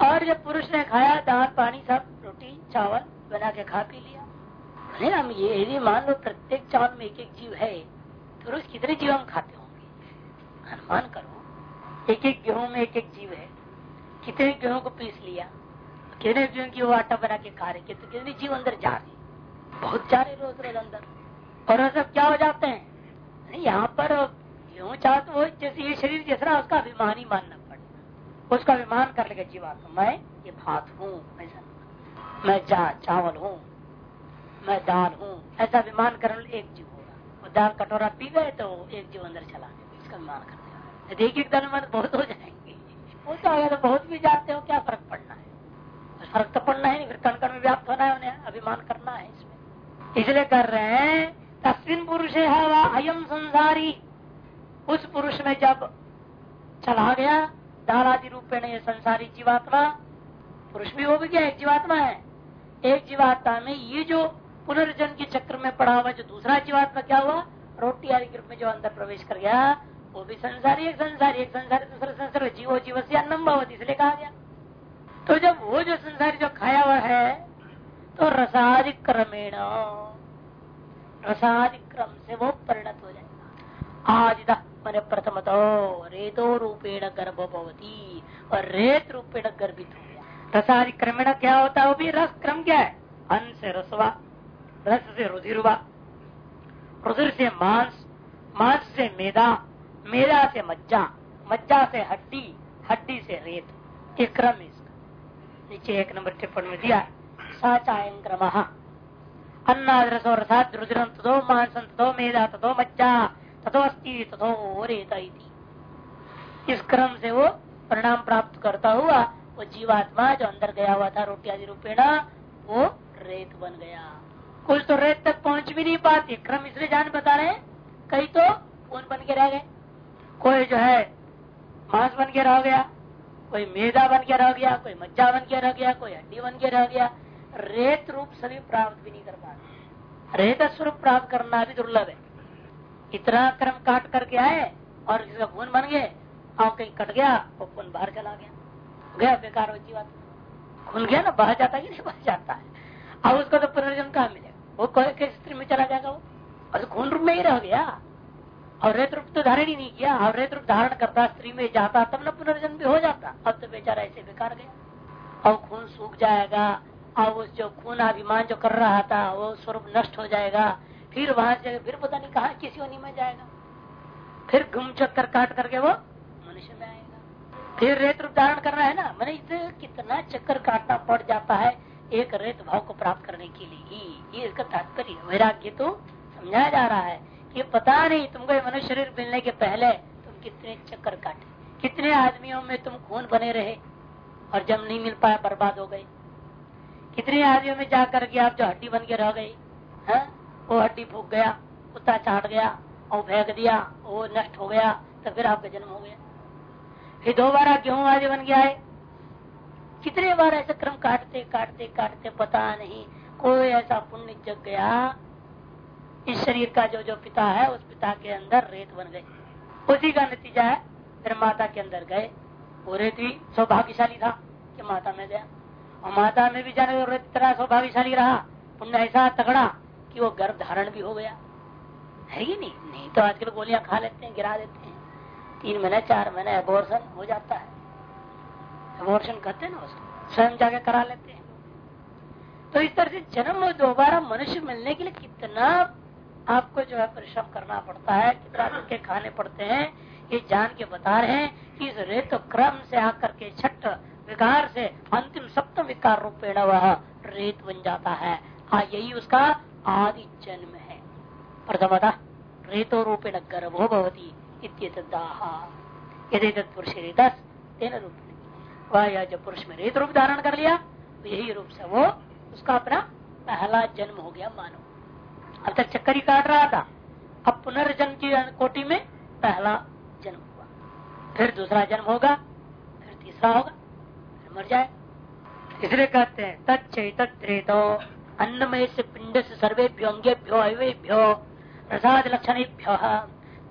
और जब पुरुष ने खाया, दाल, पानी, सब, रोटी, चावल बना के खा पी लिया। है हम ये यदि मान लो प्रत्येक चावल में एक एक जीव है तो रोज कितने जीव हम खाते होंगे? अनुमान करो एक एक गेहूँ में एक एक जीव है, कितने गेहूँ को पीस लिया, कितने गेहूँ की वो आटा बना के खा रहे तो कितने जीव अंदर जा रहे, बहुत जा रहे रोज रोज अंदर। और सब क्या हो जाते हैं? यहाँ पर गेहूँ चाह तो जैसे ये शरीर जैसा उसका अभिमान ही मानना उसका अभिमान कर लेगा जीवात्मा मैं ये भात हूँ ऐसा मैं जा, चावल हूँ, मैं दाल हूँ। ऐसा विमान कर एक जीव होगा। वो दाल कटोरा पी गए तो एक जीव अंदर चला गया। इसका कर एक एक दल में बहुत हो जाएँगे। वो तो अगर बहुत भी जाते हो, क्या फ़र्क पड़ना है? फ़र्क तो पड़ना है फिर कण कण में व्याप्त होना है, उन्हें अभिमान करना है इसमें। इसलिए कर रहे हैं तस्वीन पुरुष है अयम संसारी। उस पुरुष में जब चला गया दाल आदि रूप में ये संसारी जीवात्मा, पुरुष भी वो भी क्या एक जीवात्मा है। एक जीवात्मा में ये जो पुनर्जन के चक्र में पड़ा हुआ जो दूसरा जीवात्मा क्या हुआ? रोटी आदि ग्रुप में जो अंदर प्रवेश कर गया, वो भी संसारी, एक संसारी एक संसारी, दूसरा संसार, जीवो जीव से अन्नम भवती, इसलिए कहा गया। तो जब वो जो संसारी जो खाया हुआ है तो रसादिक क्रमेण रसादिक क्रम से वो परिणत हो जाएगा। आदिता मैंने प्रथम तो रेतो रूपेण गर्भ भवती और रेत रूपेण गर्भित। हो गया क्रमेण क्या होता है वो भी? रस क्रम क्या है? अन्न से रसवा, रस से रुधिर हुआ रुधिर से मांस मांस से मेदा मेदा से मज्जा मज्जा से हड्डी हड्डी से रेत एक क्रम इसका। नीचे एक नंबर टिप्पण में दिया साचायन क्रम। अन्नाद्रसो रसाद रुधिर तथो मांस तथो मेदा तथो मज्जा। तथो अस्थि तथो रेता इस क्रम से वो परिणाम प्राप्त करता हुआ वो जीवात्मा जो अंदर गया हुआ था रोटी आदि रूपेणा, वो रेत बन गया। कुछ तो रेत तक पहुँच भी नहीं पाते, क्रम इसलिए जान बता रहे कई तो ऊन बन के रह गए। कोई जो है मांस बन के रह गया, कोई मेदा बन के रह गया, कोई मज्जा बन के रह गया, कोई हड्डी बन के रह गया, रेत रूप सभी प्राप्त भी नहीं कर पाते। रेत स्वरूप प्राप्त करना भी दुर्लभ है। इतना क्रम काट करके आए और जिसका खून बन गए और कहीं कट गया, वो खून बाहर चला गया। गया बेकार होती बात। खून गया ना बह जाता है नहीं बह जाता है? अब उसको तो पुनर्जन्म कहा मिलेगा? वो किस स्त्री में चला जाएगा वो। और खून रूप में ही रह गया। और रेत रूप तो धारण ही नहीं किया। और रेत रूप धारण करता, स्त्री में जाता, तब न पुनर्जन्म भी हो जाता। अब तो बेचारा ऐसे बेकार गया। और खून सूख जाएगा। और उस जो खून अभिमान जो कर रहा था, वो स्वरूप नष्ट हो जाएगा। फिर वहाँ से फिर पता नहीं कहा किसी होनी में जाएगा फिर घूम चक्कर काट करके वो मनुष्य में आएगा। फिर रेत रूप धारण करना है ना, मैंने इसे कितना चक्कर काटना पड़ जाता है एक रेत भाव को प्राप्त करने के लिए। ये इसका तात्पर्य वैराग्य तो समझाया जा रहा है कि पता नहीं तुमको मनुष्य शरीर मिलने के पहले तुम कितने चक्कर काटे, कितने आदमियों में तुम खून बने रहे और जब नहीं मिल पाया, बर्बाद हो गए। कितने आदमियों में जाकर के आप जो हड्डी बन के रह गई वो हड्डी फूक गया, कुत्ता चाट गया, और फेंक दिया वो नष्ट हो गया तो फिर आपका जन्म हो गया। फिर दोबारा गेहूँ आदि बन गया है। कितने बार ऐसे क्रम काटते काटते काटते पता नहीं। कोई ऐसा पुण्य जग गया, इस शरीर का जो जो पिता है, उस पिता के अंदर रेत बन गए उसी का नतीजा है, फिर माता के अंदर गए। वो रेत भी सौभाग्यशाली था कि माता में गया। और माता में भी जाने रेत इतना सौभाग्यशाली रहा, पुण्य ऐसा तगड़ा कि वो गर्भ धारण भी हो गया। है ही नहीं? नहीं तो आजकल गोलियाँ खा लेते हैं, गिरा देते हैं। तीन महीने, चार महीने एबोर्सन हो जाता है। एबोर्शन कहते हैं ना उसको? स्वयं जाके करा लेते हैं। तो इस तरह से जन्म दोबारा मनुष्य मिलने के लिए कितना आपको जो है परिश्रम करना पड़ता है, कितना के खाने पड़ते हैं, ये जान के बता रहे हैं कि इस रेत क्रम से आकर के छठ विकार से अंतिम सप्तम विकार रूपेण वह रेत बन जाता है। हाँ यही उसका आदि जन्म है। प्रथमतः रेतो रूपेण गर्भो भवती यदि तत्पुरुष रेतस तेन रूप वह यह जब पुरुष में रेत रूप धारण कर लिया तो यही रूप से वो, उसका अपना पहला जन्म हो गया मानो। अब तक चक्कर ही काट रहा था। अब पुनर्जन्म की कोटि में पहला जन्म हुआ। फिर दूसरा जन्म होगा, फिर तीसरा होगा, फिर मर जाए। इसलिए कहते हैं तत्चैतो अन्नमय से पिंड से सर्वेभ्यो अंगेभ्यो अवेभ्यो प्रसाद लक्षण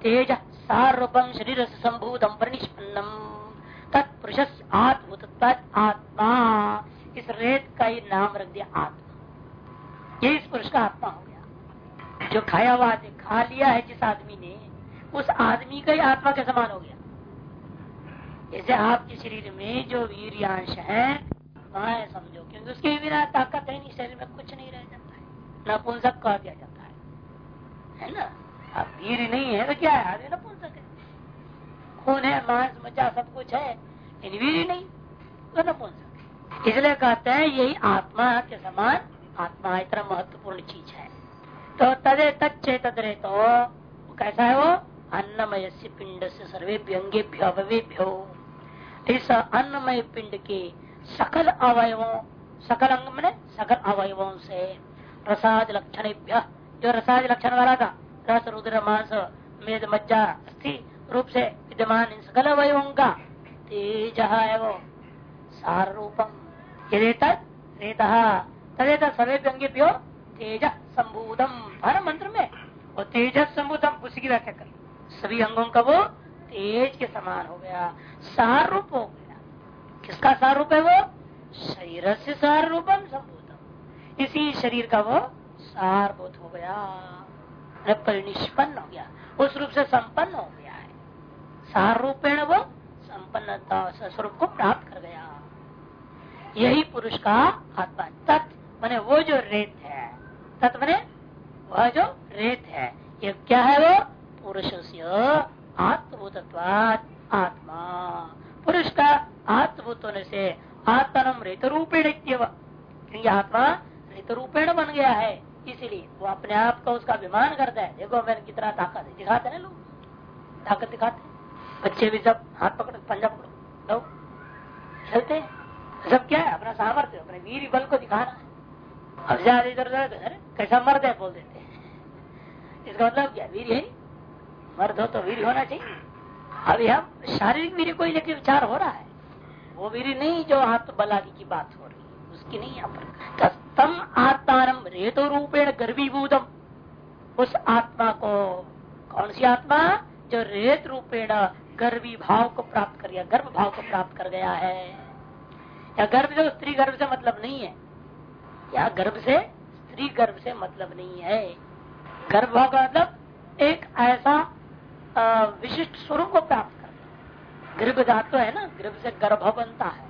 तेज सारूपम शरीर से संभूतम परिनिष्पन्नम तत्पुरुष आत्मभूत आत्मा। इस रेत का ही नाम रख दिया आत्मा। ये इस पुरुष का आत्मा हो गया। जो खाया हुआ खा लिया है जिस आदमी ने, उस आदमी का ही आत्मा के समान हो गया। जैसे आपके शरीर में जो वीरियांश है वहाँ है, समझो। क्योंकि उसके बिना ताकत है नहीं, शरीर में कुछ नहीं रह जाता है। नपुंसक कह दिया जाता है। है ना? अब वीर नहीं है तो क्या है? आदमी नपुंसक है। खून है, मांस, मज्जा, सब कुछ है, लेकिन वीर नहीं तो नपुंसक इसलिए कहते हैं, यही आत्मा के समान आत्मा इतना महत्वपूर्ण चीज़ है। तो तदे तच्चे तदरे तो कैसा है वो? अन्नमय पिंड से सर्वे व्यंगेभ्यो अवयभ्यो इस अन्नमय पिंड के सकल अवयवों, सकल अंग मैंने सकल अवयवों से। रसाद लक्षण जो रसाद लक्षण वाला था, रस, रुद्र, मांस, मेद, मज्जा, अस्थि रूप से विद्यमान इन सकल अवयवों का, तेज है वो सार रूपम तदेत सवे व्यंग्यो तेज संभूतम। हर मंत्र में वो तेज संभूतम, उसी की व्याख्या कर सभी अंगों का वो तेज के समान हो गया। सार रूप हो गया। किसका सार रूप है वो? शरीर से सार रूपम संभूतम। इसी शरीर का वो सारभूत हो गया। परिनिष्पन्न हो गया। उस रूप से संपन्न हो गया है। सार रूपेण वो संपन्नता स्वरूप को प्राप्त कर गया। यही पुरुष का आत्मा। तत् मैंने वो जो रेत है, तत् मैंने वह जो रेत है, ये क्या है वो? पुरुष से आत्मभूतत्वाद आत्मा। पुरुष का आत्मभूत होने से आत्मनम रेत रूपेण क्योंकि आत्मा रेत रूपेण बन गया है। इसीलिए वो अपने आप को उसका अभिमान करता है। देखो, मैंने कितना ताकत है दिखाते ना लोग। ताकत दिखाते बच्चे भी सब हाथ पकड़, पंजा पकड़ो। लो। चलते सब क्या है? अपना सामर्थ्य, अपने वीर बल को दिखाना है। अब ज़्यादा इधर उधर कैसा मर्द है बोल देते इसका मतलब क्या? वीर है मर्द हो तो वीर होना चाहिए। अभी हम शारीरिक वीर को लेकर विचार हो रहा है। वो वीर नहीं जो आत्म बलादि की बात हो रही है। उसकी नहीं यहाँ पर। तम आत्मान रेतो रूपेण गर्भीभूतम उस आत्मा को, कौन सी आत्मा? जो रेत रूपेण गर्भी भाव को प्राप्त कर गया, गर्भ भाव को प्राप्त कर गया है। या गर्भ से स्त्री गर्भ से मतलब नहीं है। या गर्भ से स्त्री गर्भ से मतलब नहीं है। गर्भ भाव का मतलब एक ऐसा विशिष्ट स्वरूप को प्राप्त गर्भ धातु है ना गर्भ से गर्भ बनता है।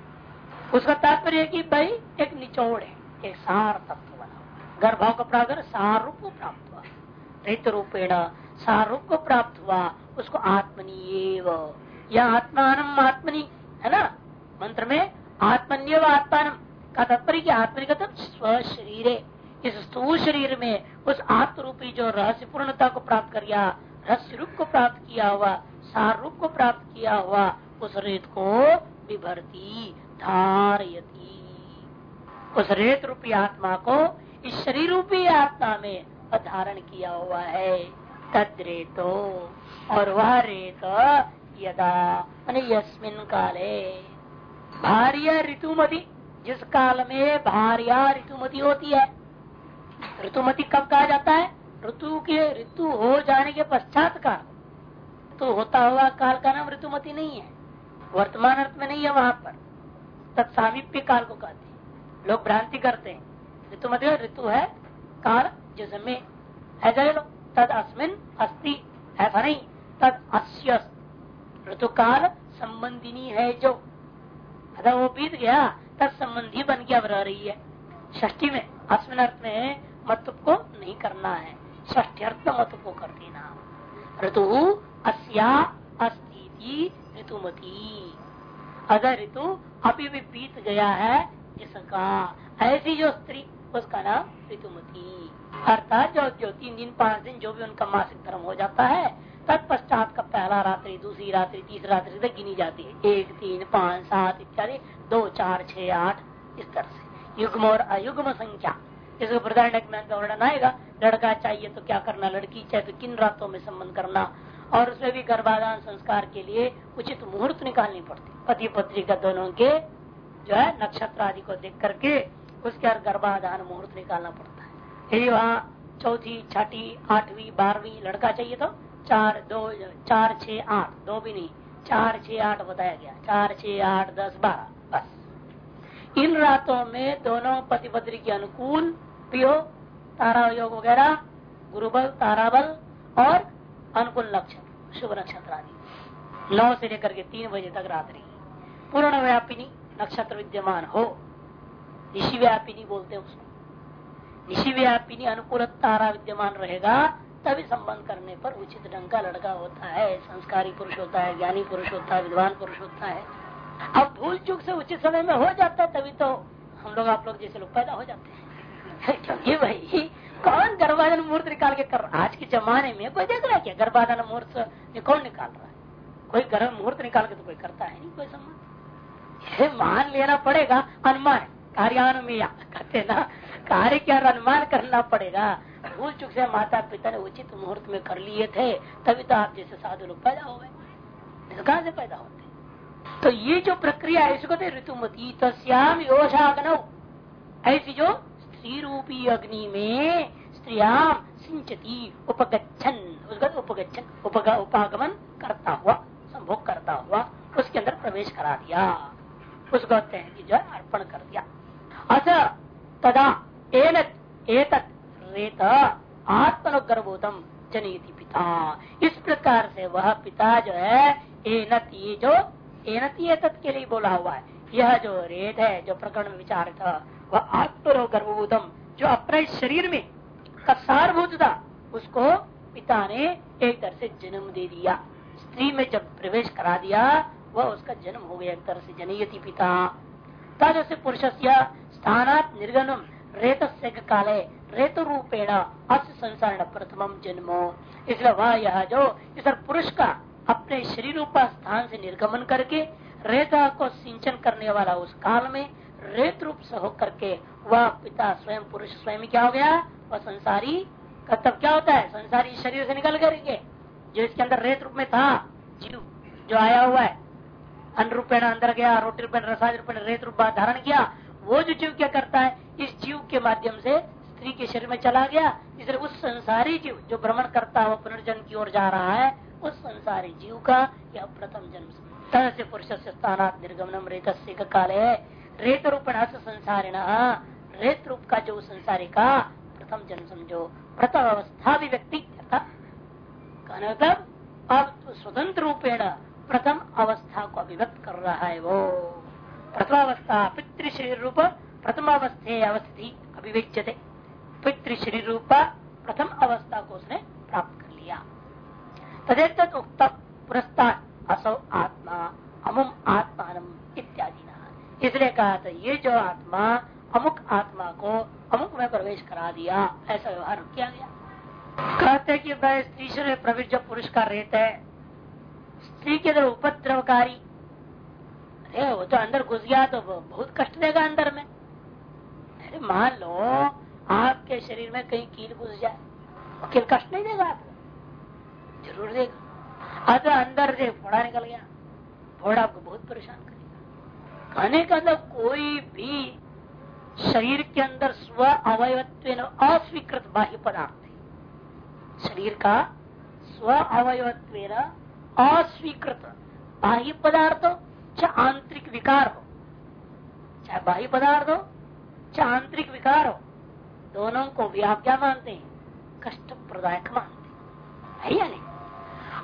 उसका तात्पर्य कि भाई एक निचोड़ है, एक सार तत्व बना गर्भाव का प्राप्त सार रूप को प्राप्त हुआ। रित रूपेण सार रूप को प्राप्त हुआ, उसको आत्मनी या आत्मान आत्मनी, है ना? मंत्र में आत्मन्यव आत्मान का तात्पर्य की आत्मनि का स्व शरीर इस स्थूल शरीर में उस आत्म रूपी जो रहस्य पूर्णता को प्राप्त कर गया रहस्य रूप को प्राप्त किया हुआ सार रूप को प्राप्त किया हुआ, उस रेत को विभरती धारयती। उस रेत रूपी आत्मा को इस शरीर रूपी आत्मा में धारण किया हुआ है तद्रेतो और वह रेत यदा यस्मिन काले। भार्य ऋतुमती, जिस काल में भार्या ऋतुमती होती है। ऋतुमती कब कहा जाता है? ऋतु के, ऋतु हो जाने के पश्चात काल। तो होता हुआ काल का नाम ऋतुमती नहीं है। वर्तमान अर्थ में नहीं है वहाँ पर। तत्सामीप्य काल को कहते हैं। लोग भ्रांति करते हैं। ऋतुमती ऋतु है काल जिसमें है जाए लो। तद अस्मिन अस्ति। ऐसा नहीं। तद अस्य ऋतु काल संबंधिनी है जो। अगर वो बीत गया। तद संबंधी बन अब रह रही है। षष्ठी में, अस्मिन अर्थ में मत को नहीं करना है। ष्ठी अर्थ मत को कर देना। ऋतु अस्या अस्ती ऋतुमती। अगर ऋतु अभी भी बीत गया है जिसका ऐसी जो स्त्री, उसका नाम ऋतुमती। अर्थात जो जो तीन दिन, पाँच दिन, जो भी उनका मासिक धर्म हो जाता है, तत्पश्चात का पहला रात्रि, दूसरी रात्रि, तीसरी रात्रि तक गिनी जाती है। एक, तीन, पाँच, सात, इत्यादि, दो, चार, छह, आठ, इस तरह से। युग्म और अयुग्म संख्या। इसको प्रधान वर्णन आएगा। लड़का चाहिए तो क्या करना? लड़की चाहिए तो किन रातों में संबंध करना? और उसमें भी गर्भाधान संस्कार के लिए उचित मुहूर्त निकालनी पड़ती। पति पत्नी का दोनों के जो है, नक्षत्र आदि को देख करके उसके गर्भाधान मुहूर्त निकालना पड़ता है। यदि वहाँ चौथी, छठी, आठवीं, बारहवीं लड़का चाहिए तो चार, दो, चार छ आठ, दो भी नहीं, चार छ आठ बताया गया। चार छ आठ, दस, बारह, बस। इन रातों में दोनों पति पत्नी के अनुकूल पियो तारा योग वगैरह, गुरुबल, ताराबल और अनुकूल नक्षत्र शुभ नक्षत्र आदि। नौ से लेकर के तीन बजे तक रात्रि। पूर्ण व्यापिनी नक्षत्र विद्यमान हो। निशि व्यापिनी बोलते हैं उसको। निशि व्यापिनी अनुकूल तारा विद्यमान रहेगा, तभी संबंध करने पर उचित ढंग का लड़का होता है। संस्कारी पुरुष होता है, ज्ञानी पुरुष होता है, विद्वान पुरुष होता है। अब भूल चूक से उचित समय में हो जाता है, तभी तो हम लोग आप लोग जैसे लोग पैदा हो जाते हैं। क्योंकि भाई कौन गर्भाधान मुहूर्त निकाल के कर आज के जमाने में कोई देख रहा है क्या? गर्भाधान मुहूर्त कौन निकाल रहा है? कोई गर्भ मुहूर्त निकाल के तो कोई करता है नहीं, कोई सम्मान मान लेना पड़ेगा, अनुमान। कार्यानुमेया, कहते ना? कार्य क्या अनुमान करना पड़ेगा। भूल चुक से माता पिता ने उचित मुहूर्त में कर लिए थे, तभी तो आप जैसे साधु लोग पैदा हो गए। कहा से पैदा होते? तो ये जो प्रक्रिया है, इसको ऋतुमती तस्याम योषाग्नव ऐसी जो स्त्री रूपी अग्नि में स्त्रिया सिंचती उपगछन उपगछन उपागमन करता हुआ, संभोग करता हुआ, उसके अंदर प्रवेश करा दिया। उसको कहते हैं कि जो है, अर्पण कर दिया। अच्छा तदा एनत एत रेत आत्मनुगर्भूतम जनयति पिता। इस प्रकार से वह पिता जो है, एनत, ये जो, एनत ये के लिए बोला हुआ है। यह जो रेत है, जो प्रकरण में विचार था वह आत्मरो गर्भभूतम जो अपने शरीर में का सारभूत था, उसको पिता ने एक तरह से जन्म दे दिया। स्त्री में जब प्रवेश करा दिया, वह उसका जन्म हो गया, एक तरह से जनयति पिता। तद से पुरुष स्थानात निर्गनम रेत काले रेत रूपेण अस संसार प्रथम जन्मो। इसलिए वह यह जो इस पुरुष का अपने शरीर रूपा स्थान से निर्गमन करके रेता को सिंचन करने वाला उस काल में रेत रूप से होकर के वह पिता स्वयं पुरुष स्वयं क्या हो गया? वह संसारी का तब क्या होता है? संसारी शरीर से निकल करके जो इसके अंदर रेत रूप में था, जीव जो आया हुआ है अन्न रूपेण अंदर गया रोटी रूपेण रसाद रूपेण रेत रूप धारण किया, वो जो जीव क्या करता है, इस जीव के माध्यम से स्त्री के शरीर में चला गया। इसलिए उस संसारी जीव जो भ्रमण करता है पुनर्जन्म की ओर जा रहा है, उस संसारी जीव का यह प्रथम जन्म। तरह से पुरुष से स्थान निर्गमनम रेत काल। है रेत रूपेण संसारिण। रेत रूप का जो संसारी का प्रथम जन्म समझो। प्रथम अवस्था भी व्यक्ति अब स्वतंत्र रूपेण प्रथम अवस्था को अभिव्यक्त कर रहा है वो। प्रथम अवस्था पितृ शरीर रूप प्रथम अवस्थे अवस्थिति अभिव्यक्ते पितृ शरीर रूप प्रथम अवस्था को उसने प्राप्त कर लिया। तदेत उक्त पुरस्तार असौ आत्मा, अमुम आत्मान इत्यादि। इसलिए कहा था, ये जो आत्मा, अमुक आत्मा को अमुक में प्रवेश करा दिया। ऐसा व्यवहार किया गया। कहते कि वह स्त्री से प्रवेश जो पुरुष का रेत है, स्त्री के अंदर उपद्रवकारी। अरे, वो तो अंदर घुस गया तो बहुत कष्ट देगा अंदर में। अरे, मान लो, आपके शरीर में कहीं कील घुस जाए कील कष्ट नहीं देगा आपको? ज़रूर देगा। अतः अंदर से फोड़ा निकल गया। फोड़ा आपको बहुत परेशान करेगा कहने का मतलब कोई भी शरीर के अंदर स्व अवयत्व अस्वीकृत बाह्य पदार्थ है। शरीर का स्व अवयत्व अस्वीकृत बाह्य पदार्थ हो, चाहे आंतरिक विकार हो, चाहे बाह्य पदार्थ हो, चाहे आंतरिक विकार हो, दोनों को भी आप क्या मानते हैं, कष्ट प्रदायक मानते है या नहीं?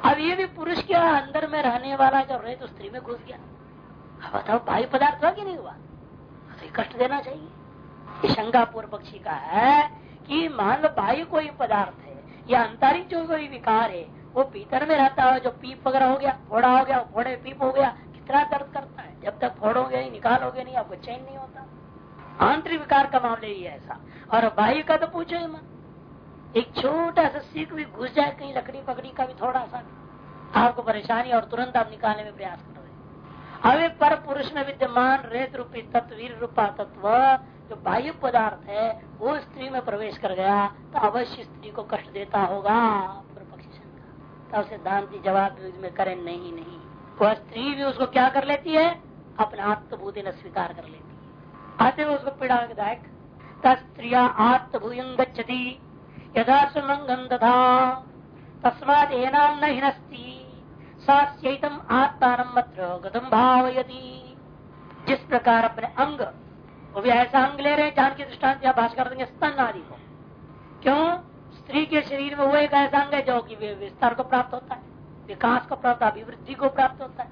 अब ये भी पुरुष के अंदर में रहने वाला जब रहे तो स्त्री में घुस गया। बताओ बाह्य पदार्थ हुआ कि नहीं हुआ। तो कष्ट देना चाहिए। ये शंका पूर्व पक्षी का है कि मान लो बाह्य कोई पदार्थ है, या अंतरिक जो कोई विकार है, वो भीतर में रहता है, जो पीप वगैरह हो गया, फोड़ा हो गया, फोड़े पीप हो गया, कितना दर्द करता है। जब तक फोड़ोगे नहीं निकालोगे नहीं, आपको चैन नहीं होता। आंतरिक विकार का मामले ही ऐसा। और बाह्य का तो पूछो ही मत। एक छोटा सा सीख भी घुस जाए कहीं लकड़ी पकड़ी का भी थोड़ा सा। आपको परेशानी और तुरंत आप निकालने में प्रयास कर। अवे पर पुरुष में विद्यमान रेत रूपी तत्वीर रूपा तत्व, जो बाह्य पदार्थ है, वो स्त्री में प्रवेश कर गया तो अवश्य स्त्री को कष्ट देता होगा पूर्व पक्षी शंका जवाब में करे, नहीं नहीं। वह स्त्री भी उसको क्या कर लेती है? अपने आत्मभूति न स्वीकार कर लेती है। आते हुए उसको पीड़ादायक तस्त्रिया आत्मभूयं गच्छति। यदा सुमंगम तथा तस्मात एनाम न हिनस्ती। साम आत्मान गतम भावयती। जिस प्रकार अपने अंग, वो भी ऐसा अंग ले रहे जान के दृष्टांत या भाषा कर देंगे स्तन आदि को। क्यों? स्त्री के शरीर में वो एक ऐसा अंग है जो कि विस्तार को प्राप्त होता है, विकास को प्राप्त, अभिवृद्धि को प्राप्त होता है।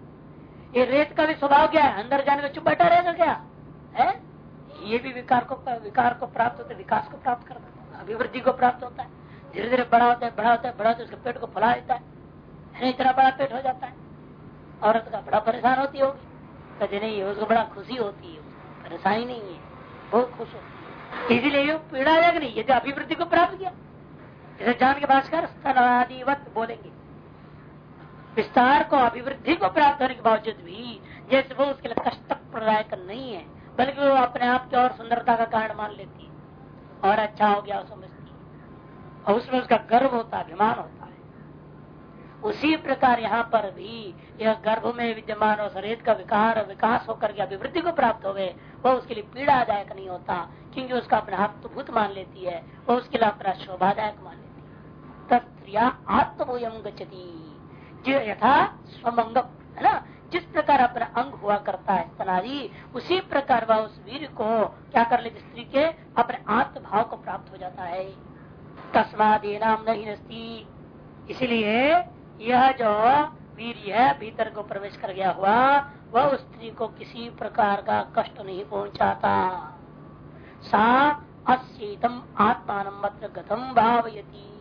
ये रेत का भी स्वभाव क्या है? अंदर जाने में चुप बैठा रहेगा क्या? है? ये भी विकार को विकार को प्राप्त होता है, विकास को प्राप्त करता है, अभिवृद्धि को प्राप्त होता है। धीरे धीरे बड़ा होता है, बड़ा होता है, बड़ा होता है, उसके पेट को फैला देता है। इतना बड़ा पेट हो जाता है। औरत का बड़ा परेशान होती होगी। कभी नहीं, उसको बड़ा खुशी होती है। परेशानी नहीं है, बहुत खुश होती है। इसीलिए पीड़ा जग नहीं यदि अभिवृद्धि को प्राप्त किया। जैसे जान के भास्कर स्तनादिवत बोलेंगे। विस्तार को, अभिवृद्धि को प्राप्त होने के बावजूद भी जैसे वो उसके लिए कष्ट प्रदायक नहीं है, बल्कि वो अपने आप की और सुंदरता का कारण मान लेती है। और अच्छा हो गया समझती है और उसमें उसका गर्व होता अभिमान होता उसी प्रकार यहाँ पर भी यह गर्भ में विद्यमान और शरीर का विकार, विकास होकर के अभिवृद्धि को प्राप्त हो गए वह उसके लिए पीड़ादायक नहीं होता, क्योंकि उसका अपना आत्मभूत मान लेती है, वह उसके लिए अपना शोभादायक मान लेती है। तत्या आत्मभूयम गति यथा स्वमंगम, है ना? जिस प्रकार अपना अंग हुआ करता है, स्तनादि, उसी प्रकार वह उस वीर को क्या कर लेती स्त्री के अपने आत्मभाव को प्राप्त हो जाता है। तस्मादी नाम नहीं नस्ती इसलिए यह जो वीर है, भीतर को प्रवेश कर गया हुआ, वह उस स्त्री को किसी प्रकार का कष्ट नहीं पहुंचाता। सा अशीतम आत्मान गतम भावयती।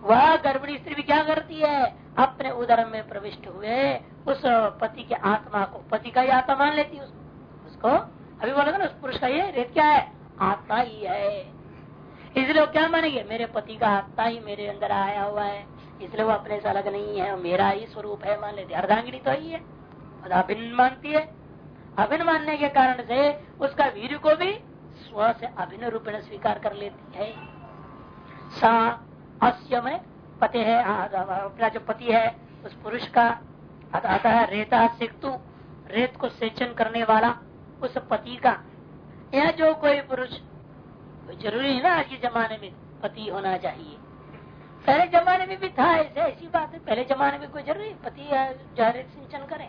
वह गर्भिणी स्त्री भी क्या करती है? अपने उदर में प्रविष्ट हुए, उस पति के आत्मा को, पति का ही आत्मा मान लेती है उसको। अभी बोला ना, उस पुरुष का ये रेत क्या है? आत्मा ही है। इसलिए क्या मानेंगे? मेरे पति का आत्मा ही मेरे अंदर आया हुआ है। इसलिए वो अपने से अलग नहीं है मेरा ही स्वरूप है, मान लेती अर्धांगिनी तो ही है अभिन्न मानती है। अभिन्न मानने के कारण से उसका वीर को भी स्व से अभिन्न रूप में स्वीकार कर लेती है। सा में पति है अपना जो पति है, उस पुरुष का अतः रेता सिक्तु, रेत को सेचन करने वाला उस पति का। यह जो कोई पुरुष, ज़रूरी है ना आज के जमाने में पति होना चाहिए। पहले जमाने में भी था, ऐसे ऐसी बात है, पहले जमाने में कोई ज़रूरी पति जहरे सिंचन करे।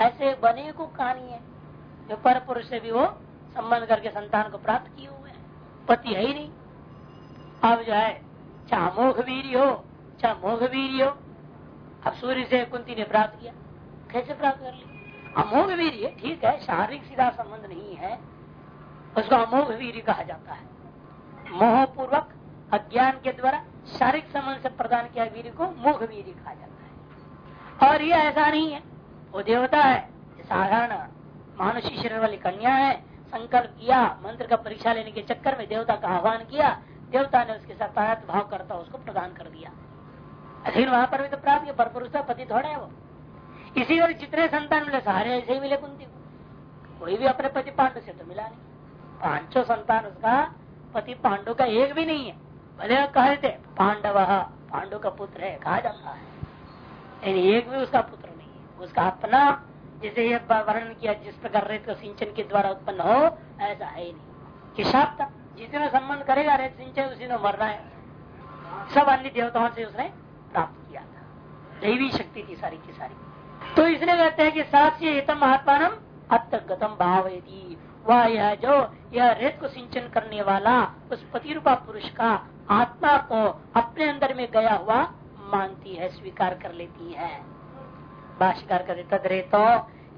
ऐसे बने को कहानी है, जो पर पुरुष से भी वो संबंध करके संतान को प्राप्त किए हुए हैं। पति है ही नहीं। अब जो है, चाह मोघ वीर हो चाह मोघ वीर हो अब सूर्य से कुंती ने प्राप्त किया। कैसे प्राप्त कर लिया अमोघ वीर ठीक है, शारीरिक सीधा संबंध नहीं है, उसको अमोघ वीर कहा जाता है। मोह पूर्वक अज्ञान के द्वारा शारीरिक संबंध से प्रदान किया वीर को मोघ वीर कहा जाता है। और ये ऐसा नहीं है। वो देवता है साधारण मानुषी शरीर वाली कन्या है। संकल्प किया, मंत्र का परीक्षा लेने के चक्कर में देवता का आह्वान किया। देवता ने उसके साथ भाव करता, उसको प्रदान कर दिया। लेकिन वहाँ पर भी तो प्राप्त पर पुरुष पति थोड़ा है वो। इसी और जितने संतान मिले, सारे ऐसे ही मिले कुंती को। कोई भी अपने पति पांडु से तो मिला नहीं। पाँचों संतान उसका पति पांडु का एक भी नहीं है। भले कहे थे पांडव, पांडु का पुत्र है, कहा जाता है। लेकिन एक भी उसका पुत्र नहीं है। उसका अपना, जिसे ये वर्णन किया, जिस प्रकार रेत का सिंचन के द्वारा उत्पन्न हो, ऐसा है ही नहीं। कि था जिसने संबंध करेगा रेत सिंचन, उसी ने मरना है। सब अन्य देवताओं से उसने प्राप्त किया था। दैवी शक्ति थी सारी की सारी। तो इसलिए कहते हैं कि सास्य हितम महात्मान अत्यगतम भाव यदि वह यह जो, यह रेत को सिंचन करने वाला, उस पति रूपा पुरुष का आत्मा को अपने अंदर में गया हुआ मानती है, स्वीकार कर लेती है। भाष्यकार कर तद रेतो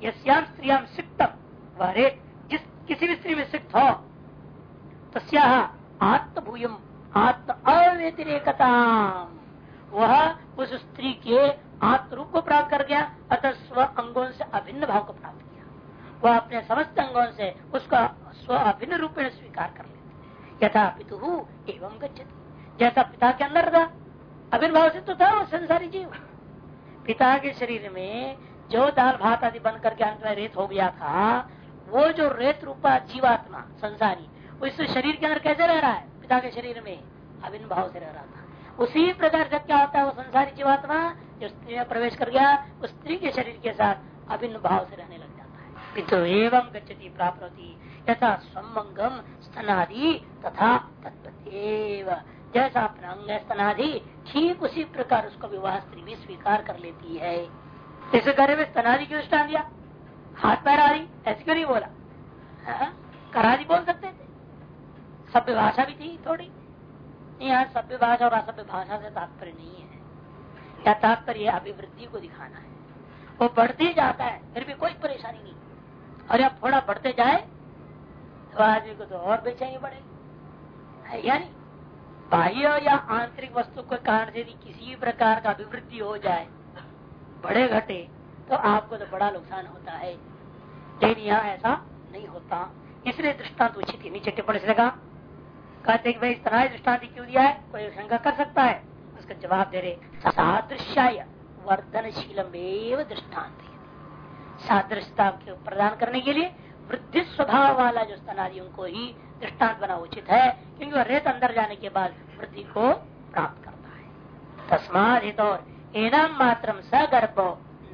यश्याम स्त्रियाम सिक्तम। वह रेत जिस किसी भी स्त्री में सिक्त हो, तस्या आत्मभूयम, आत्म अव्यतिरेकता वह उस स्त्री के आत्मरूप को प्राप्त कर गया, अतः स्व अंगों से अभिन्न भाव को प्राप्त किया। वह अपने समस्त अंगों से उसका स्व अभिन्न रूप में स्वीकार कर लेते यथा पितु एवं गच्छति। जैसा पिता के अंदर था अभिन्न भाव से तो था वो संसारी जीव। पिता के शरीर में जो दाल भात आदि बन करके अंत में रेत हो गया था, वो जो रेत रूपा जीवात्मा, संसारी इस शरीर के अंदर कैसे रह रहा है? पिता के शरीर में अभिन्न भाव से रह रहा था। उसी प्रकार से क्या होता है, वो संसारी जीवात्मा जो स्त्री में प्रवेश कर गया उस स्त्री के शरीर के साथ अभिन्न भाव से रहने लग जाता है। पितु एवं गच्छति प्राप्त होती यथा स्वमंगम स्तनादि तथा तत्व जैसा अपना अंग स्तनादि ठीक उसी प्रकार उसको विवाह स्त्री भी स्वीकार कर लेती है। इसे करे में स्तनादि क्यों स्टान दिया? हाथ पैर आ रही ऐसे क्यों नहीं बोला? हाँ? बोल सकते थे। सभ्य भाषा भी थी थोड़ी। यहाँ सभ्य भाषा और असभ्य भाषा से तात्पर्य नहीं है। या तात्पर्य अभिवृद्धि को दिखाना है। वो बढ़ते जाता है, फिर भी कोई परेशानी नहीं। और अब थोड़ा बढ़ते जाए तो आदमी को तो और बेचैनी बढ़ेगी या नहीं? बाह्य या आंतरिक वस्तु के कारण यदि किसी भी प्रकार का अभिवृद्धि हो जाए, बड़े घटे तो आपको तो बड़ा नुकसान होता है। लेकिन यहाँ ऐसा नहीं होता। इसलिए दृष्टांत उचित ही, नीचे टिप्पणी से लगा कहते कि भाई, इस तरह दृष्टांत क्यों दिया है? कोई शंका कर सकता है? उसका जवाब दे रहे सादृश्याय वर्धनशीलम दृष्टांत सादृशता प्रदान करने के लिए? वृद्धि स्वभाव वाला जो स्तनादियों को ही दृष्टांत बना उचित है, क्योंकि वह रेत अंदर जाने के बाद वृद्धि को प्राप्त करता है। तस्मात हित एनाम मात्र सगर्भो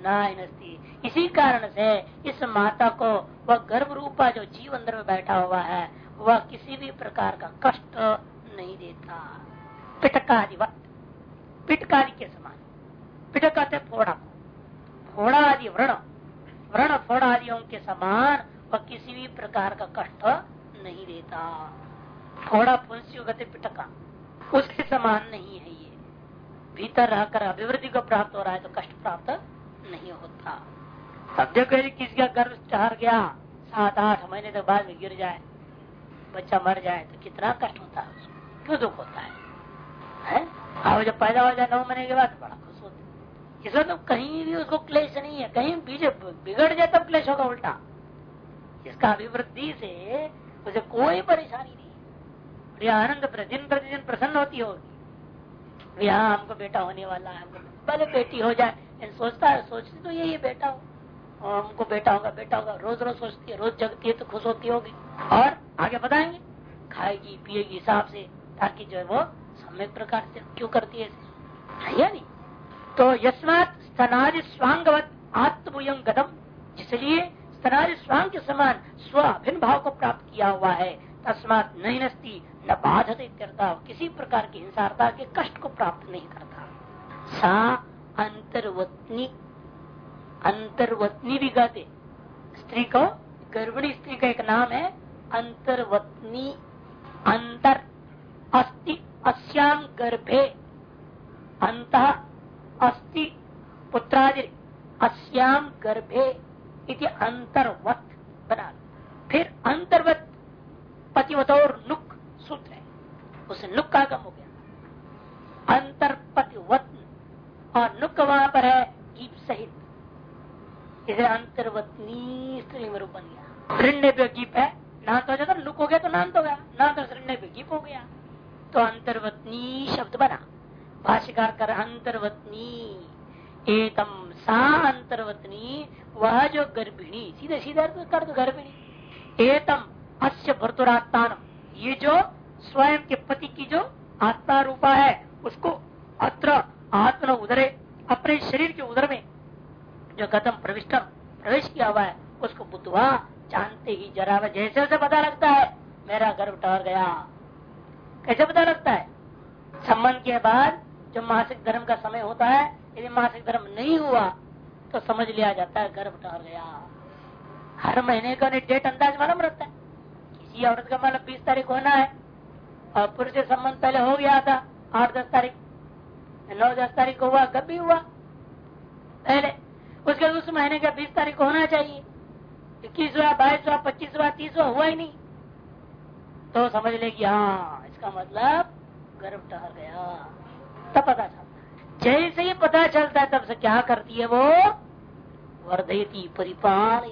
न इसी कारण से इस माता को वह गर्भ रूपा जो जीव अंदर में बैठा हुआ है, वह किसी भी प्रकार का कष्ट नहीं देता। पिटकादिवत पिटकारी के समान। पिट कहते फोड़ा फोड़ा आदि व्रण। व्रण फोड़ा आदियों के समान वह किसी भी प्रकार का कष्ट नहीं देता। थोड़ा फुंसी गति पिटका। उसके समान नहीं है ये। भीतर रहकर अभिवृद्धि को प्राप्त हो रहा है तो कष्ट प्राप्त नहीं होता। तब जब किसी का गर्भ चढ़ गया सात आठ महीने तक बाद में गिर जाए बच्चा मर जाए तो कितना कष्ट होता है उसको। क्यों दुख होता है, है? जब पैदा हो जाए नौ महीने के बाद बड़ा खुश होता है। इसमें तो कहीं भी उसको क्लेश नहीं है। कहीं बीजे बिगड़ जाए तब क्लेश होगा उल्टा। इसका अभिवृद्धि से उसे कोई परेशानी नहीं। आनंद दिन प्रतिदिन प्रसन्न होती होगी। यहाँ हमको बेटा होने वाला है पहले बेटी हो जाए सोचता है, सोचती तो यही बेटा हो। हमको बेटा होगा बेटा होगा, रोज रोज सोचती है, रोज जगती है तो खुश होती होगी। और आगे बताएँगे, खाएगी, पिएगी हिसाब से, ताकि जो है वो सम्यक प्रकार से क्यों करती है नहीं? तो यस्मात स्तनादि स्वांगवत आत्मभूयम गदम इसलिए स्तनादि स्वांग के समान स्व अभिन्न भाव को प्राप्त किया हुआ है। तस्मात नहीं नस्ती, न बाधत किसी प्रकार की हिंसारता के कष्ट को प्राप्त नहीं करता। सा अंतर्वत्नी अंतर्वत्नी भी कहते। स्त्री को, गर्भिणी स्त्री का एक नाम है, अंतर्वत्नी, अंतर, अस्ति अस्याम गर्भे, अंत, अस्ति, पुत्रादि अस्याम गर्भे। इति अंतर्वत बना फिर अंतर्वत पतिवतोर नुक सूत्र है। उस नुक का गम हो गया। अंतर्पतिवत और नुक वहाँ पर है गीप सहित। इसे अंतर्वतनी स्त्री में रूप बन गया। ऋण्य पे गीप है ना तो जाता लुक हो गया तो नाम तो गया। ना तो ऋण्य पे गीप हो गया। तो अंतर्वतनी शब्द बना। भाष्यकार कर अंतर्वतनी एतम सा अंतर्वतनी वह जो गर्भिणी, सीधे सीधे कर दो गर्भिणी। एतम अस्य भर्तुरात्मान ये जो स्वयं के पति की जो आत्मा रूपा है, उसको अत्र आत्म उदरे, अपने शरीर के उदर में जो गतम प्रविष्ट प्रवेश किया हुआ है, उसको बुद्धवा जानते ही जरा जैसे जैसे पता लगता है, मेरा गर्भ ठहर गया। कैसे पता लगता है? संबंध के बाद जब मासिक धर्म का समय होता है, यदि मासिक धर्म नहीं हुआ तो समझ लिया जाता है, गर्भ ठहर गया। हर महीने का डेट अंदाज मालूम रहता है। किसी औरत का मतलब बीस तारीख होना है, और पुरुष से संबंध पहले हो गया था, आठ दस तारीख। नौ दस तारीख को हुआ, कब भी हुआ। पहले, उसके उस महीने का बीस तारीख को होना चाहिए। इक्कीसवा, बाईसवा, पच्चीसवा, तीसवा हुआ ही नहीं। तो समझ लेगी हाँ इसका मतलब गर्भ ठहर गया। तब पता चलता जैसे ही पता चलता है, तब से क्या करती है वो? वर्धयती परिपाल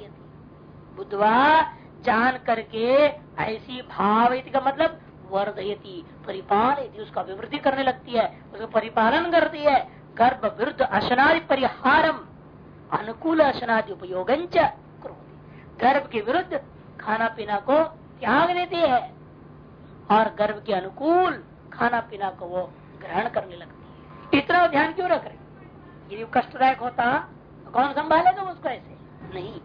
बुद्धवा, जान करके ऐसी भाव का मतलब वर्धयती परिपाल उसका अभिवृद्धि करने लगती है, उसका परिपालन करती है। गर्भ विरुद्ध अशनादि परिहारम, अनुकूल अशनादि उपयोग गर्भ के विरुद्ध खाना पीना को त्याग देती है और गर्भ के अनुकूल खाना पीना को वो ग्रहण करने लगती है। इतना ध्यान क्यों रख रहे यदि कष्टदायक होता तो कौन संभालेगा उसको ऐसे? नहीं।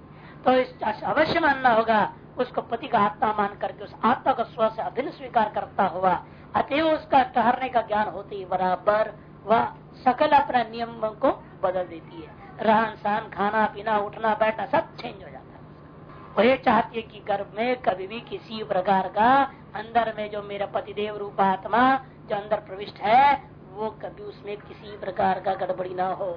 तो इस अवश्य मानना होगा, उसको पति का आत्मा मान करके, उस आत्मा को स्व से अभिन्न स्वीकार करता हुआ, अतएव उसका ठहरने का ज्ञान होते ही बराबर वह सकल अपना नियम को बदल देती है। रहन सहन, खाना पीना, उठना बैठना, सब चेंज हो जाता है। वही चाहती है कि गर्भ में कभी भी किसी प्रकार का अंदर में जो मेरा पतिदेव रूप आत्मा जो अंदर प्रविष्ट है, वो कभी उसमें किसी प्रकार का गड़बड़ी न हो।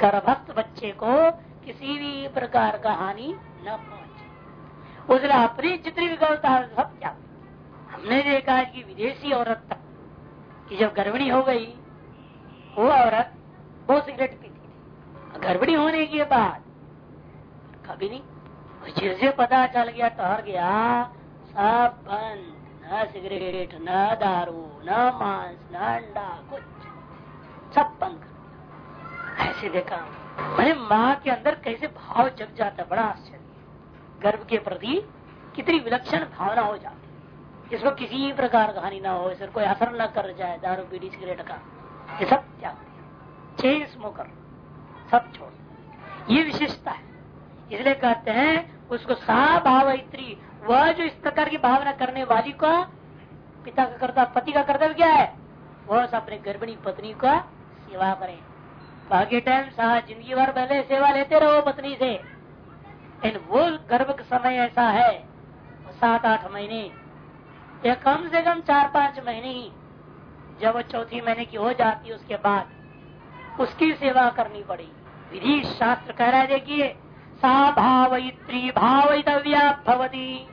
गर्भस्थ बच्चे को किसी भी प्रकार का हानि न पहुँचे। उसने अपनी जितनी विकलता सब क्या हमने देखा कि विदेशी औरत तक कि जब गर्भिणी हो गई, वो औरत वो सिगरेट पीती थी। गर्भिणी होने के बाद कभी नहीं जैसे पता चल गया, ठहर गया, सब बंद। सिगरेट, न दारू, न मांस, न अंडा, कुछ। सब बंद कर ऐसे देखा। मैंने माँ के अंदर कैसे भाव जग जाता, बड़ा आश्चर्य। गर्भ के प्रति कितनी विलक्षण भावना हो जाती। इसको किसी प्रकार का हानि ना हो इसे कोई असर न कर जाए, दारू, बीड़ी, सिगरेट का। ये सब त्याग चेन स्मोकर सब छोड़ ये विशेषता है। इसलिए कहते हैं, उसको सा भावित्री वह जो इस प्रकार की भावना करने वाली का पिता का कर्तव्य पति का कर्तव्य क्या है? वह अपने गर्भिणी पत्नी का सेवा करे। बाकी टाइम सहा ज़िंदगी भर पहले सेवा लेते रहो पत्नी से। इन वो गर्भ का समय ऐसा है सात आठ महीने। या कम से कम चार पाँच महीने ही। जब चौथी महीने की हो जाती है, उसके बाद उसकी सेवा करनी पड़ेगी विधि शास्त्र कह रहा देखिए सा भावयित्री भावितव्या भवती।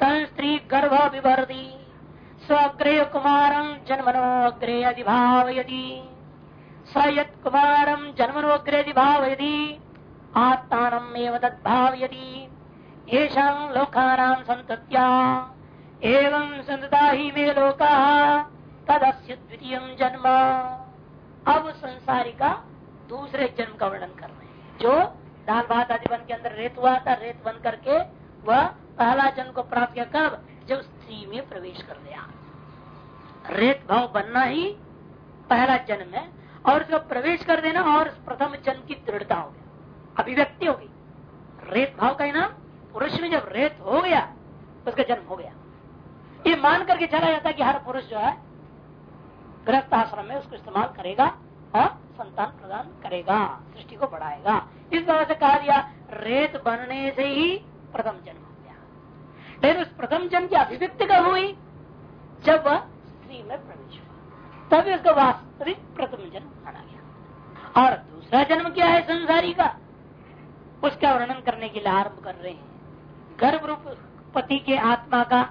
तन स्त्री गर्भ विभरती स्वग्रे कुमारम जन्मनोग्रे अधिभावयति। स यत कुमारम जन्मनोग्रे अधिभावयति, आत्मानम एव तद्भावयति। येषां एवं संतता ही मे लोका, तदस्य द्वितीय जन्म। अब संसारिका दूसरे जन्म का वर्णन कर रहे हैं, जो दाल भात आदि बन के अंदर रेत हुआ था, रेत बन करके वह पहला जन्म को प्राप्त किया कब? जब स्त्री में प्रवेश कर लिया रेत भाव बनना ही पहला जन्म है और उसका प्रवेश कर देना और प्रथम जन्म की दृढ़ता हो गया। अभिव्यक्ति होगी रेत भाव का ही नाम, पुरुष में जब रेत हो गया, उसका जन्म हो गया। ये मान करके चला जाता है कि हर पुरुष जो है गृहस्थ आश्रम में उसको इस्तेमाल करेगा। और संतान प्रदान करेगा, सृष्टि को बढ़ाएगा। इस तरह से कहा दिया, रेत बनने से ही प्रथम जन्म हो गया। लेकिन उस प्रथम जन्म की अभिव्यक्ति कब हुई? जब वह स्त्री में प्रवेश हुआ। तभी उसका वास्तविक प्रथम जन्म माना गया। और दूसरा जन्म क्या है संसारी का? उसका वर्णन करने के लिए आरंभ कर रहे हैं। गर्भ रूप पति के आत्मा का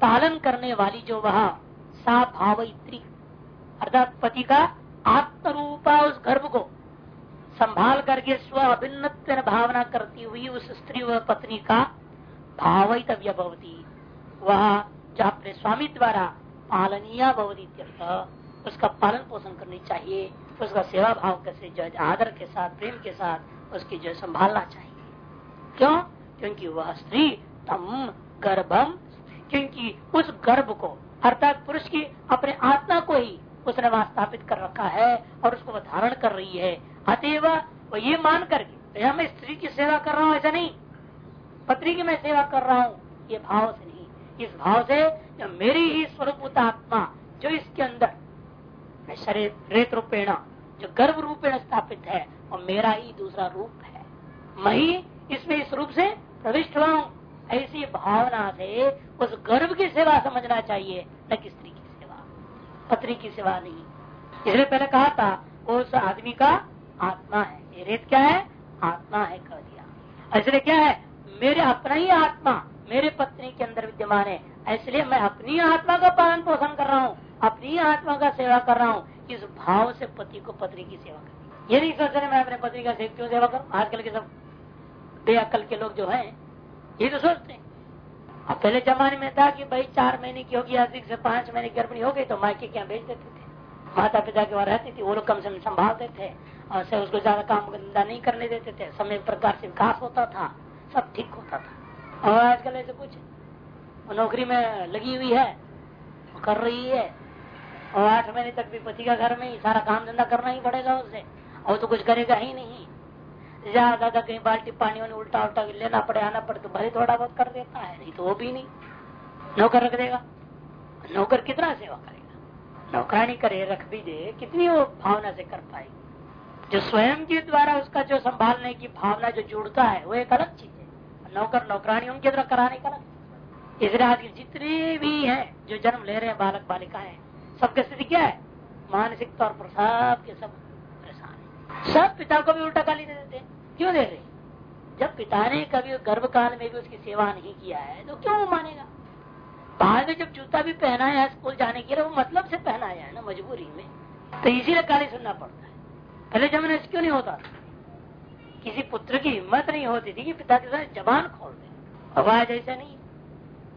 पालन करने वाली जो वह सा भावित्री अर्थात पति का आत्मरूपा उस गर्भ को संभाल करके स्व अभिन्न भावना करती हुई उस स्त्री व पत्नी का भावितव्य भवती। वह जो अपने स्वामी द्वारा पालनीय भवती उसका पालन पोषण करनी चाहिए, उसका सेवा भाव कैसे जो आदर के साथ, प्रेम के साथ उसकी जो संभालना चाहिए। क्यों? क्योंकि वह स्त्री तम गर्भम, क्योंकि उस गर्भ को, अर्थात पुरुष की अपने आत्मा को ही उसने वहाँ स्थापित कर रखा है और उसको धारण कर रही है। अतएव वो ये मान करके मैं स्त्री की सेवा कर रहा हूँ, ऐसा नहीं। पत्नी की मैं सेवा कर रहा हूँ। ये भाव से नहीं। इस भाव से जो मेरी ही स्वरूप आत्मा, जो इसके अंदर शरीर रेत रूपेण, जो गर्भ रूपेण स्थापित है और मेरा ही दूसरा रूप है। मैं ही इसमें इस रूप से प्रविष्ट हुआ हूँ। ऐसी भावना से उस गर्भ की सेवा समझना चाहिए, न कि स्त्री पत्नी की सेवा नहीं। इसलिए पहले कहा था, उस आदमी का आत्मा है। ये रेत क्या है? आत्मा है, कह दिया। इसलिए क्या है? मेरे अपना ही आत्मा, मेरे पत्नी के अंदर विद्यमान है। इसलिए मैं अपनी आत्मा का पालन पोषण कर रहा हूँ, अपनी आत्मा का सेवा कर रहा हूँ, इस भाव से पति को पत्नी की सेवा कर ये नहीं सोच रहे मैं अपने पत्नी का क्यों सेवा करूँ? आजकल के सब बेअकल के लोग जो है, ये तो सोचते हैं। अब पहले जमाने में था कि भाई चार महीने की होगी अधिक से पाँच महीने की गर्भणी हो गई तो मायके क्या भेज देते थे? माता पिता के वहाँ रहती थी, वो लोग कम से कम संभालते थे और से उसको ज़्यादा काम धंधा नहीं करने देते थे। समय प्रकार से विकास होता था, सब ठीक होता था। और आजकल ऐसे कुछ नौकरी में लगी हुई है कर रही है। और आठ महीने तक भी पति का घर में ही सारा काम धंधा करना ही पड़ेगा उससे और तो कुछ करेगा ही नहीं। ज़्यादा ज़्यादा कहीं बाल्टी पानी वानी उल्टा उल्टा लेना पड़े, आना पड़े तो भले थोड़ा बहुत कर देता है, नहीं तो वो भी नहीं। नौकर रख देगा। नौकर कितना सेवा करेगा? नौकरानी करे, रख भी दे, कितनी वो भावना से कर पाएगी। जो स्वयं के द्वारा उसका जो संभालने की भावना जो जुड़ता है, वो एक अलग चीज़ है। नौकर नौकरानी उनके द्वारा कराने का अलग इसलिए आज जितने भी है, जो जन्म ले रहे हैं, बालक बालिकाएँ सबकी स्थिति क्या है? मानसिक तौर पर सबके सब परेशान है। सब पिता को भी उल्टा गाली दे देते हैं। क्यों दे रहे? जब पिता ने कभी गर्भ काल में भी उसकी सेवा नहीं किया है तो क्यों वो मानेगा? बाद में जब जूता भी पहनाया है स्कूल जाने के लिए, वो मतलब से पहनाया है ना, मजबूरी में। तो इसीलिए गाली सुनना पड़ता है। पहले जमाने से क्यों नहीं होता, किसी पुत्र की हिम्मत नहीं होती थी कि पिता के साथ जबान खोल दे। अब आज ऐसा नहीं।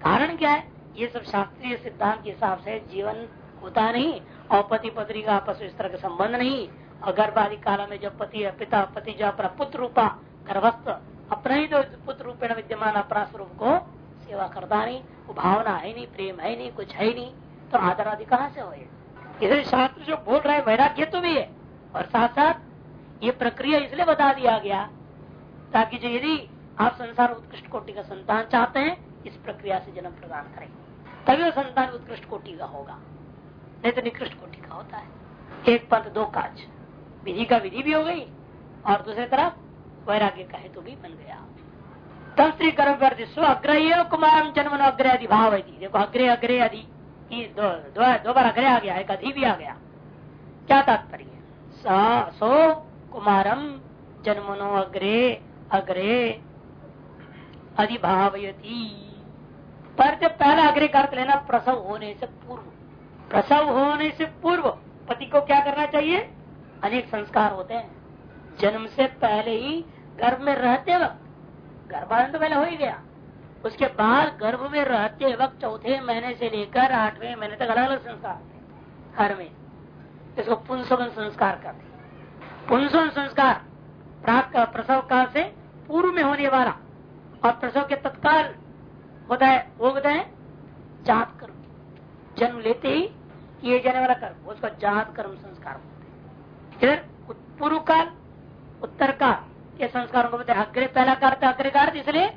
कारण क्या है? ये सब शास्त्रीय सिद्धांत के हिसाब से जीवन होता नहीं, और पति पत्नी का आपस में इस तरह का संबंध नहीं। गर्भादि काल में जो पति है, पिता, पति जो अपना पुत्र रूपा, गर्भस्थ, अपना ही जो पुत्र रूपेण विद्यमान अपना स्वरूप को सेवा करता नहीं, वो भावना है नहीं, प्रेम है नहीं, कुछ है नहीं तो आदर आदि कहाँ से हो इसलिए शास्त्र जो बोल रहा है वैराग्य तो भी है, और साथ साथ ये प्रक्रिया इसलिए बता दिया गया, ताकि जो यदि आप संसार उत्कृष्ट कोटि का संतान चाहते हैं, इस प्रक्रिया से जन्म प्रदान करें। तभी वो संतान उत्कृष्ट कोटि का होगा, नहीं तो निकृष्ट कोटि का होता है। एक पंथ, दो काज। विधि का विधि भी हो गई और दूसरी तरफ़ वैराग्य का हेतु भी बन गया। तब स्त्री गर्भ स्व अग्रह कुमार जन्म अग्रह अधि भाव है देखो अग्रे अग्रे अधि दो, बार अग्रे आ गया एक अधि भी आ गया। क्या तात्पर्य? सो कुमारम जन्मनो अग्रे अग्रे अधिभावयती पर जब पहला अग्रे का लेना प्रसव होने से पूर्व। प्रसव होने से पूर्व पति को क्या करना चाहिए? अनेक संस्कार होते हैं। जन्म से पहले ही गर्भ में रहते वक्त गर्भाधान तो पहले हो ही गया। उसके बाद गर्भ में रहते वक्त चौथे महीने से लेकर आठवें महीने तक अलग अलग संस्कार हर में। इसको पुंसवन संस्कार करते पुंसवन संस्कार प्राप्त प्रसव काल से पूर्व में होने वाला और प्रसव के तत्काल होता है, वो होता है जात कर्म जन्म लेते ही किए जाने वाला कर्म, उसका जात कर्म संस्कार इधर पूर्व काल, उत्तर काल, ये संस्कारों को बताया, अग्रे, पहला कार्य अग्रे कार्य इसलिए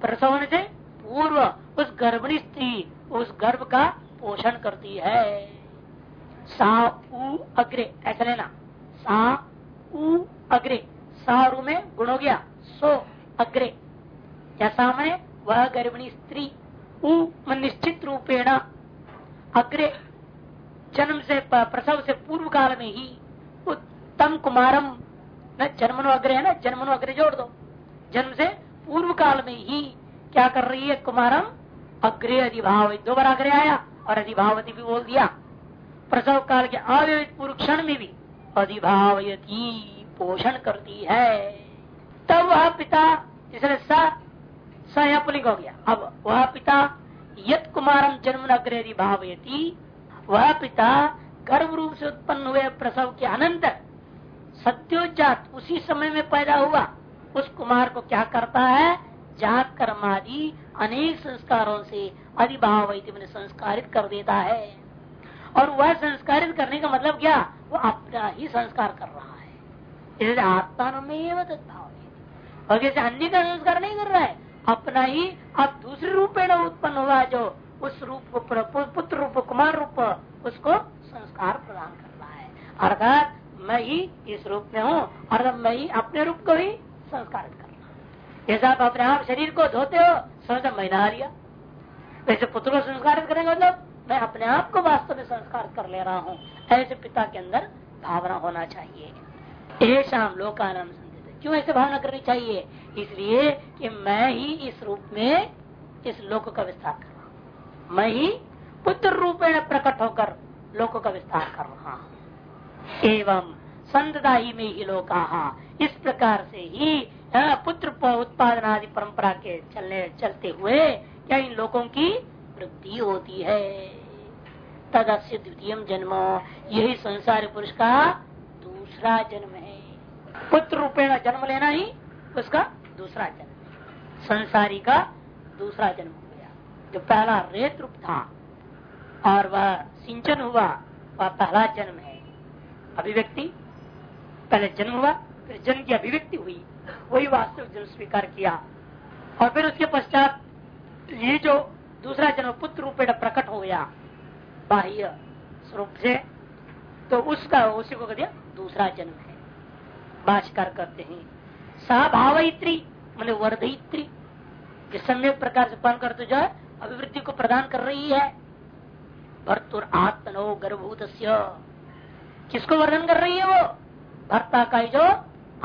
प्रसव होने से पूर्व उस गर्भिणी स्त्री, उस गर्भ का पोषण करती है। सा, उ, अग्रे, ऐसा लेना। सा, उ, अग्रे सारू में गुण हो गया। सो, अग्रे। क्या सामने वह गर्भिणी स्त्री, उ निश्चित रूपेण अग्रे, जन्म से प्रसव से पूर्व काल में ही उत्तम कुमारम। न जन्मनो अग्रह है ना, जन्मनो अग्रह जोड़ दो। जन्म से पूर्व काल में ही क्या कर रही है कुमारम? अग्रे अधिभाव। दो बार अग्रे आया और अधिभावती भी बोल दिया। प्रसव काल के अव्यवित पूर्व क्षण में भी अधिभावयती पोषण करती है। तब वह पिता इसलिए स हो गया। अब वह पिता यद कुमारम जन्म अग्रे अधिभावयती। वह पिता गर्भ रूप से उत्पन्न हुए प्रसव के अनंतर सत्योजात उसी समय में पैदा हुआ। उस कुमार को क्या करता है? जात कर्म आदि अनेक संस्कारों से अधिभाव संस्कारित कर देता है। और वह संस्कारित करने का मतलब क्या? वो अपना ही संस्कार कर रहा है। इसलिए आत्मा में ये तद्भाव और जैसे अन्य का संस्कार नहीं कर रहा है, अपना ही अब दूसरे रूप में उत्पन्न हुआ जो उस रूप पुत्र रूप, कुमार रूप, उसको संस्कार प्रदान कर रहा है। अर्थात मैं ही इस रूप में हूँ और मैं ही अपने रूप को ही संस्कारित कर रहा हूँ। जैसा आप अपने आप शरीर को धोते हो, समझो मैं नहा लिया। वैसे पुत्र को संस्कारित करेंगे मतलब मैं अपने आप को वास्तव में संस्कार कर ले रहा हूँ। ऐसे पिता के अंदर भावना होना चाहिए। ऐसा हम लोकानंद क्यों ऐसे भावना करनी चाहिए? इसलिए कि मैं ही इस रूप में इस लोक का विस्तार कर रहा हूँ। मैं ही पुत्र रूपेण प्रकट होकर लोक का विस्तार कर रहा हूँ। एवं संतदा ही में ही लोका इस प्रकार से ही पुत्र उत्पादन आदि परंपरा के चलने, चलते हुए क्या इन लोगों की वृद्धि होती है? तदस्य द्वितीय जन्म। यही संसार पुरुष का दूसरा जन्म है। पुत्र रूपेण जन्म लेना ही उसका दूसरा जन्म। संसारी का दूसरा जन्म हो गया। जो पहला रेत रूप था और वह सिंचन हुआ, वह पहला जन्म है। अभिव्यक्ति, पहले जन्म हुआ, फिर जन्म की अभिव्यक्ति हुई। वही वास्तविक जन्म स्वीकार किया। और फिर उसके पश्चात ये जो दूसरा जन्म पुत्र रूपेण प्रकट हो गया, बाह्य स्वरूप से तो उसका, उसी को कह दिया दूसरा जन्म है। भाष्कर करते हैं सभावित्री मैंने वर्धित्री जिस समय प्रकार से पान करते जो है, अभिवृद्धि को प्रदान कर रही है। भर्तुर आत्मनो गर्भूत किसको वर्धन कर रही है वो? भर्ता का जो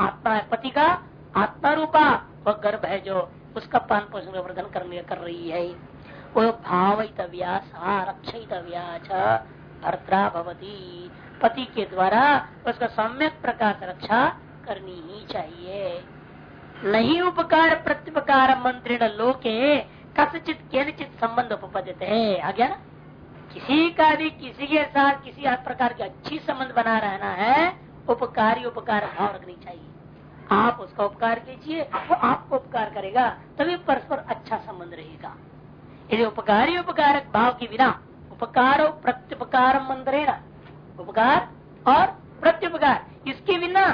आत्मा है, पति का आत्मा रूपा वह गर्भ है जो उसका पान पोषण वर्धन करने कर रही है। वो भावितव्या रक्षितव्या भर्ता भवती। पति के द्वारा उसका सम्यक प्रकार से रक्षा करनी ही चाहिए। नहीं उपकार प्रत्युपकार मंत्री लोके कसित के संबंध उपपद्यते। है आ गया ना? किसी का भी किसी के साथ किसी हर प्रकार की अच्छी संबंध बना रहना है, उपकारी उपकार भाव रखनी चाहिए। आप उसका उपकार कीजिए, वो आपको उपकार करेगा, तभी परस्पर अच्छा संबंध रहेगा। यदि उपकारी उपकारक भाव के बिना उपकार प्रत्युपकार मंत्र उपकार और प्रत्युपकार, इसके बिना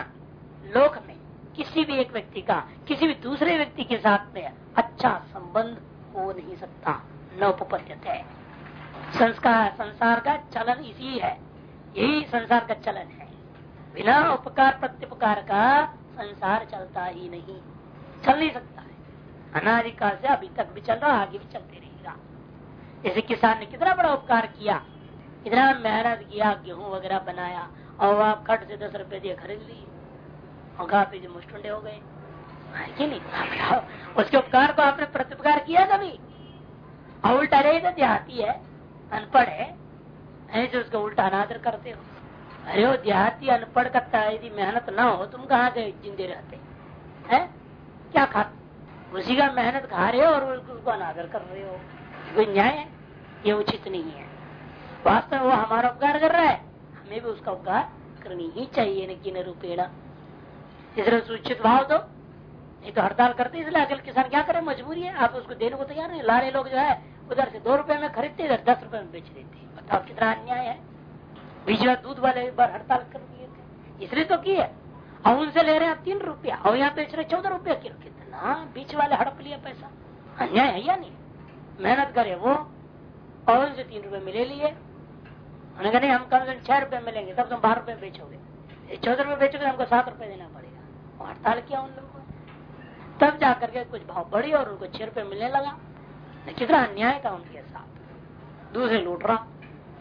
लोक में किसी भी एक व्यक्ति का, किसी भी दूसरे व्यक्ति के साथ में अच्छा संबंध हो नहीं सकता, न उपपद्यत है संस्कार, संसार का चलन इसी है। यही संसार का चलन है। बिना उपकार, प्रत्युपकार का संसार चलता ही नहीं। चल नहीं सकता है। अनाधिकार से अभी तक भी चल रहा, आगे भी चलते रहेगा। जैसे किसान ने कितना बड़ा उपकार किया। इतना मेहनत किया, गेहूँ वगैरह बनाया, और आप खट से दस रुपए दिए खरीद लिए। होगा पे जो मुष्टुंडे हो गए। नहीं? उसके उपकार को आपने प्रत्युपकार किया कभी? और उल्टा रही तो देहाती है। अनपढ़ है? ऐसे उसका उल्टा अनादर करते हो। अरे वो देहाती अनपढ़ करता है यदि मेहनत ना हो, तुम कहाँ से जिंदे रहते? है? क्या खा? उसी का मेहनत खा रहे हो और उसको अनादर कर रहे हो। कोई न्याय है? ये उचित नहीं है। वास्तव में वो हमारा उपकार कर रहा है। हमें भी उसका उपकार करनी ही चाहिए, न कि न रूपेणा इसलिए सूचित भाव दो। नहीं तो हड़ताल करते इसलिए अकल किसान क्या करे? मजबूरी है। आप उसको देने को तैयार नहीं लारे लोग जो है उधर से दो रुपए में खरीदते, इधर दस रुपए में बेच देते। बताओ कितना अन्याय है। बीच में दूध वाले एक बार हड़ताल कर दिए थे। इसलिए तो किए। और उनसे ले रहे हैं तीन रुपया। और यहाँ बेच रहे चौदह रुपया किलो। कितना बीच वाले हड़प लिया पैसा। अन्याय है या नहीं? मेहनत करे वो। और उनसे तीन रुपए मिले लिए। उन्होंने कहा, नहीं, हम कम से कम छह रुपए मिलेंगे तब तुम बारह रुपए बेचोगे। चौदह रुपए बेचोगे, हमको सात रुपए देना पड़ेगा। हड़ताल किया उन लोगों ने। तब जाकर के कुछ भाव बढ़ी और उनको छह रुपए मिलने लगा। कितना अन्याय था उनके साथ। दूसरे लूट रहा।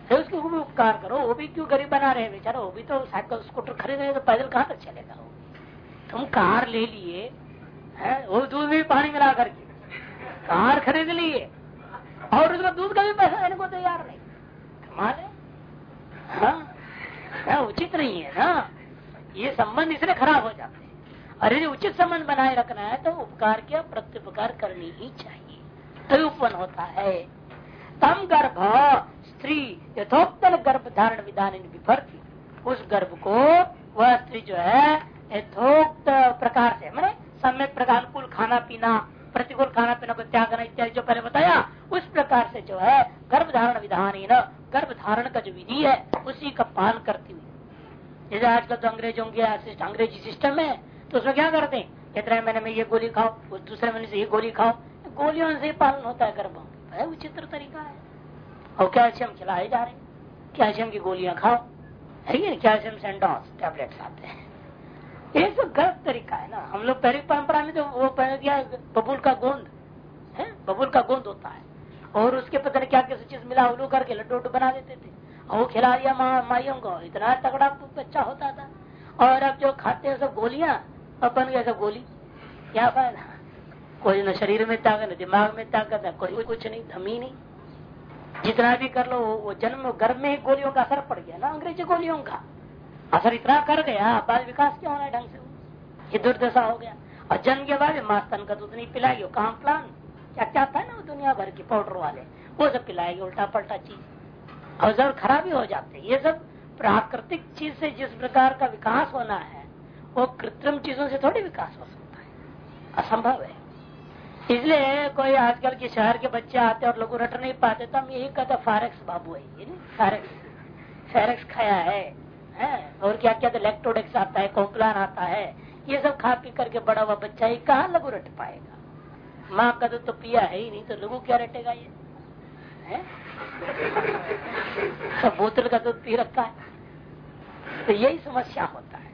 फिर उसके भी उपकार करो। वो भी क्यों गरीब बना रहे बेचारा? वो भी तो साइकिल स्कूटर खरीद तो पैदल कहाँ तक चलेगा वो? तुम कार ले लिए, है? वो दूध में पानी मिला करके। कार खरीद लिए। और उसका दूध का भी पैसा देने को तैयार नहीं। कमाल हाँ। उचित नहीं है ना। ये संबंध इसलिए खराब हो जाते हैं। अरे उचित संबंध बनाए रखना है तो उपकार क्या, प्रत्युपकार करनी ही चाहिए। तभी उपवन होता है। तम गर्भ, स्त्री यथोक्त गर्भ धारण विधान विभरती। उस गर्भ को वह स्त्री जो है, यथोक्त प्रकार से, मैंने सम्यक प्रकार अनुकूल खाना पीना, प्रतिकूल खाना पीना को त्यागना इत्यादि जो पहले बताया, उस प्रकार से जो है, गर्भ धारण विधान गर्भ धारण का जो विधि है, उसी का पालन करती हुई। जैसे आजकल तो अंग्रेज़ों के अंग्रेज़ी सिस्टम है तो उसमें क्या करते हैं? इतने महीने में ये गोली खाओ दूसरे महीने से ये गोली खाओ गोलियों से पालन होता है गर्भों का विचित्र तरीका है। और कैल्शियम खिलाए जा रहे हैं। कैल्शियम की गोलियाँ खाओ। है कैल्शियम सेंडॉस टैबलेट आते हैं। ये सब गलत तरीका है ना। हम लोग पहली परंपरा में तो वो पहले दिया बबुल का गोंद। है? बबुल का गोंद होता है। और उसके पता क्या किसी चीज़ मिला उलू करके लड्डू उड्डू बना देते थे। वो खिला दिया माइयों को इतना तगड़ा बच्चा होता था। और अब जो खाते हैं सब गोलियाँ अपन गए सब गोली। क्या फ़ायदा? कोई न शरीर में ताकत, न दिमाग में ताकत है कोई कुछ नहीं, धमी नहीं। जितना भी कर लो, वो जन्म गर्भ में ही गोलियों का असर पड़ गया ना, अंग्रेज़ी गोलियों का। असर इतना कर गया बाद विकास क्या होना ढंग से? ये दुर्दशा हो गया। और जन्म के बाद मास्तन का दूध नहीं पिलाएगी काम प्लान? क्या क्या था ना दुनिया भर की पाउडर वाले? वो सब पिलाएगी उल्टा पलटा चीज़। और जब खराबी हो जाते ये सब प्राकृतिक चीज़ से जिस प्रकार का विकास होना है, वो कृत्रिम चीज़ों से थोड़ी विकास हो सकता है। असंभव है। इसलिए कोई आजकल के शहर के बच्चे आते और लोग रट नहीं पाते तो हम यही कहते फारेक्स बाबू है ये फारेक्स फेरेक्स खाया है, है? और क्या क्या तो लेक्टोडेक्स आता है कोम्पलान आता है ये सब खा पी करके बड़ा हुआ बच्चा ही कहा लघु रट पाएगा? माँ का तो पिया है ही नहीं तो लघु क्या रटेगा ये? सब बोतल का दूध पी रखा है तो यही समस्या होता है।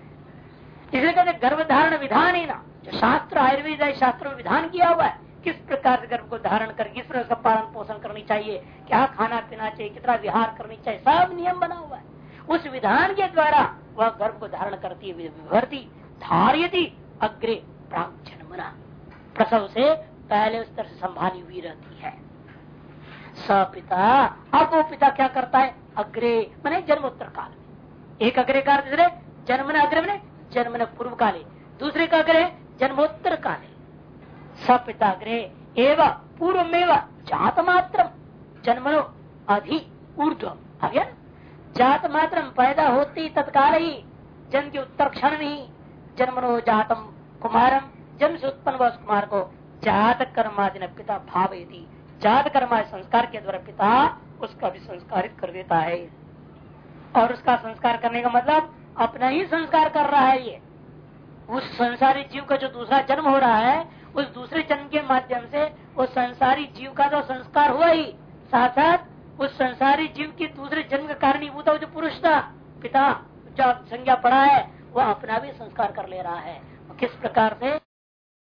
इसलिए कहते गर्भधारण विधान ही ना। जो शास्त्र आयुर्वेद शास्त्र में विधान किया हुआ है, किस प्रकार से गर्भ को धारण कर, किस प्रकार का पालन पोषण करनी चाहिए, क्या खाना पीना चाहिए, कितना विहार करनी चाहिए, सब नियम बना हुआ है। उस विधान के द्वारा वह गर्भ को धारण करती विभरती, धारियती, अग्रे प्राग जन्मना प्रसव से पहले उस तरह से संभाली हुई रहती है। स पिता, अब वो पिता क्या करता है? अग्रे, मैंने जन्मोत्तर काल में। एक अग्रे का दूसरे जन्म ने अग्रे मैंने? जन्म पूर्व काले दूसरे का ग्रह जन्मोत्तर काल सपिता ग्रह एवं पूर्व में जात मात्र जन्मनो अधि गया जात मात्र पैदा होती तत्काल ही जन्म के उत्तर क्षण ही। जन्मनो जातम कुमारम। जन्म से उत्पन्न हुआ कुमार को जात कर्मादि न पिता भाव जात कर्मा संस्कार के द्वारा पिता उसका भी संस्कारित कर देता है। और उसका संस्कार करने का मतलब अपना ही संस्कार कर रहा है ये। उस संसारी जीव का जो दूसरा जन्म हो रहा है, उस दूसरे जन्म के माध्यम से उस संसारी जीव का तो संस्कार हुआ ही। साथ साथ, उस संसारी जीव के दूसरे जन्म का कारणीभूत जो पुरुष था। पिता जो संज्ञा पड़ा है, वह अपना भी संस्कार कर ले रहा है। किस प्रकार से?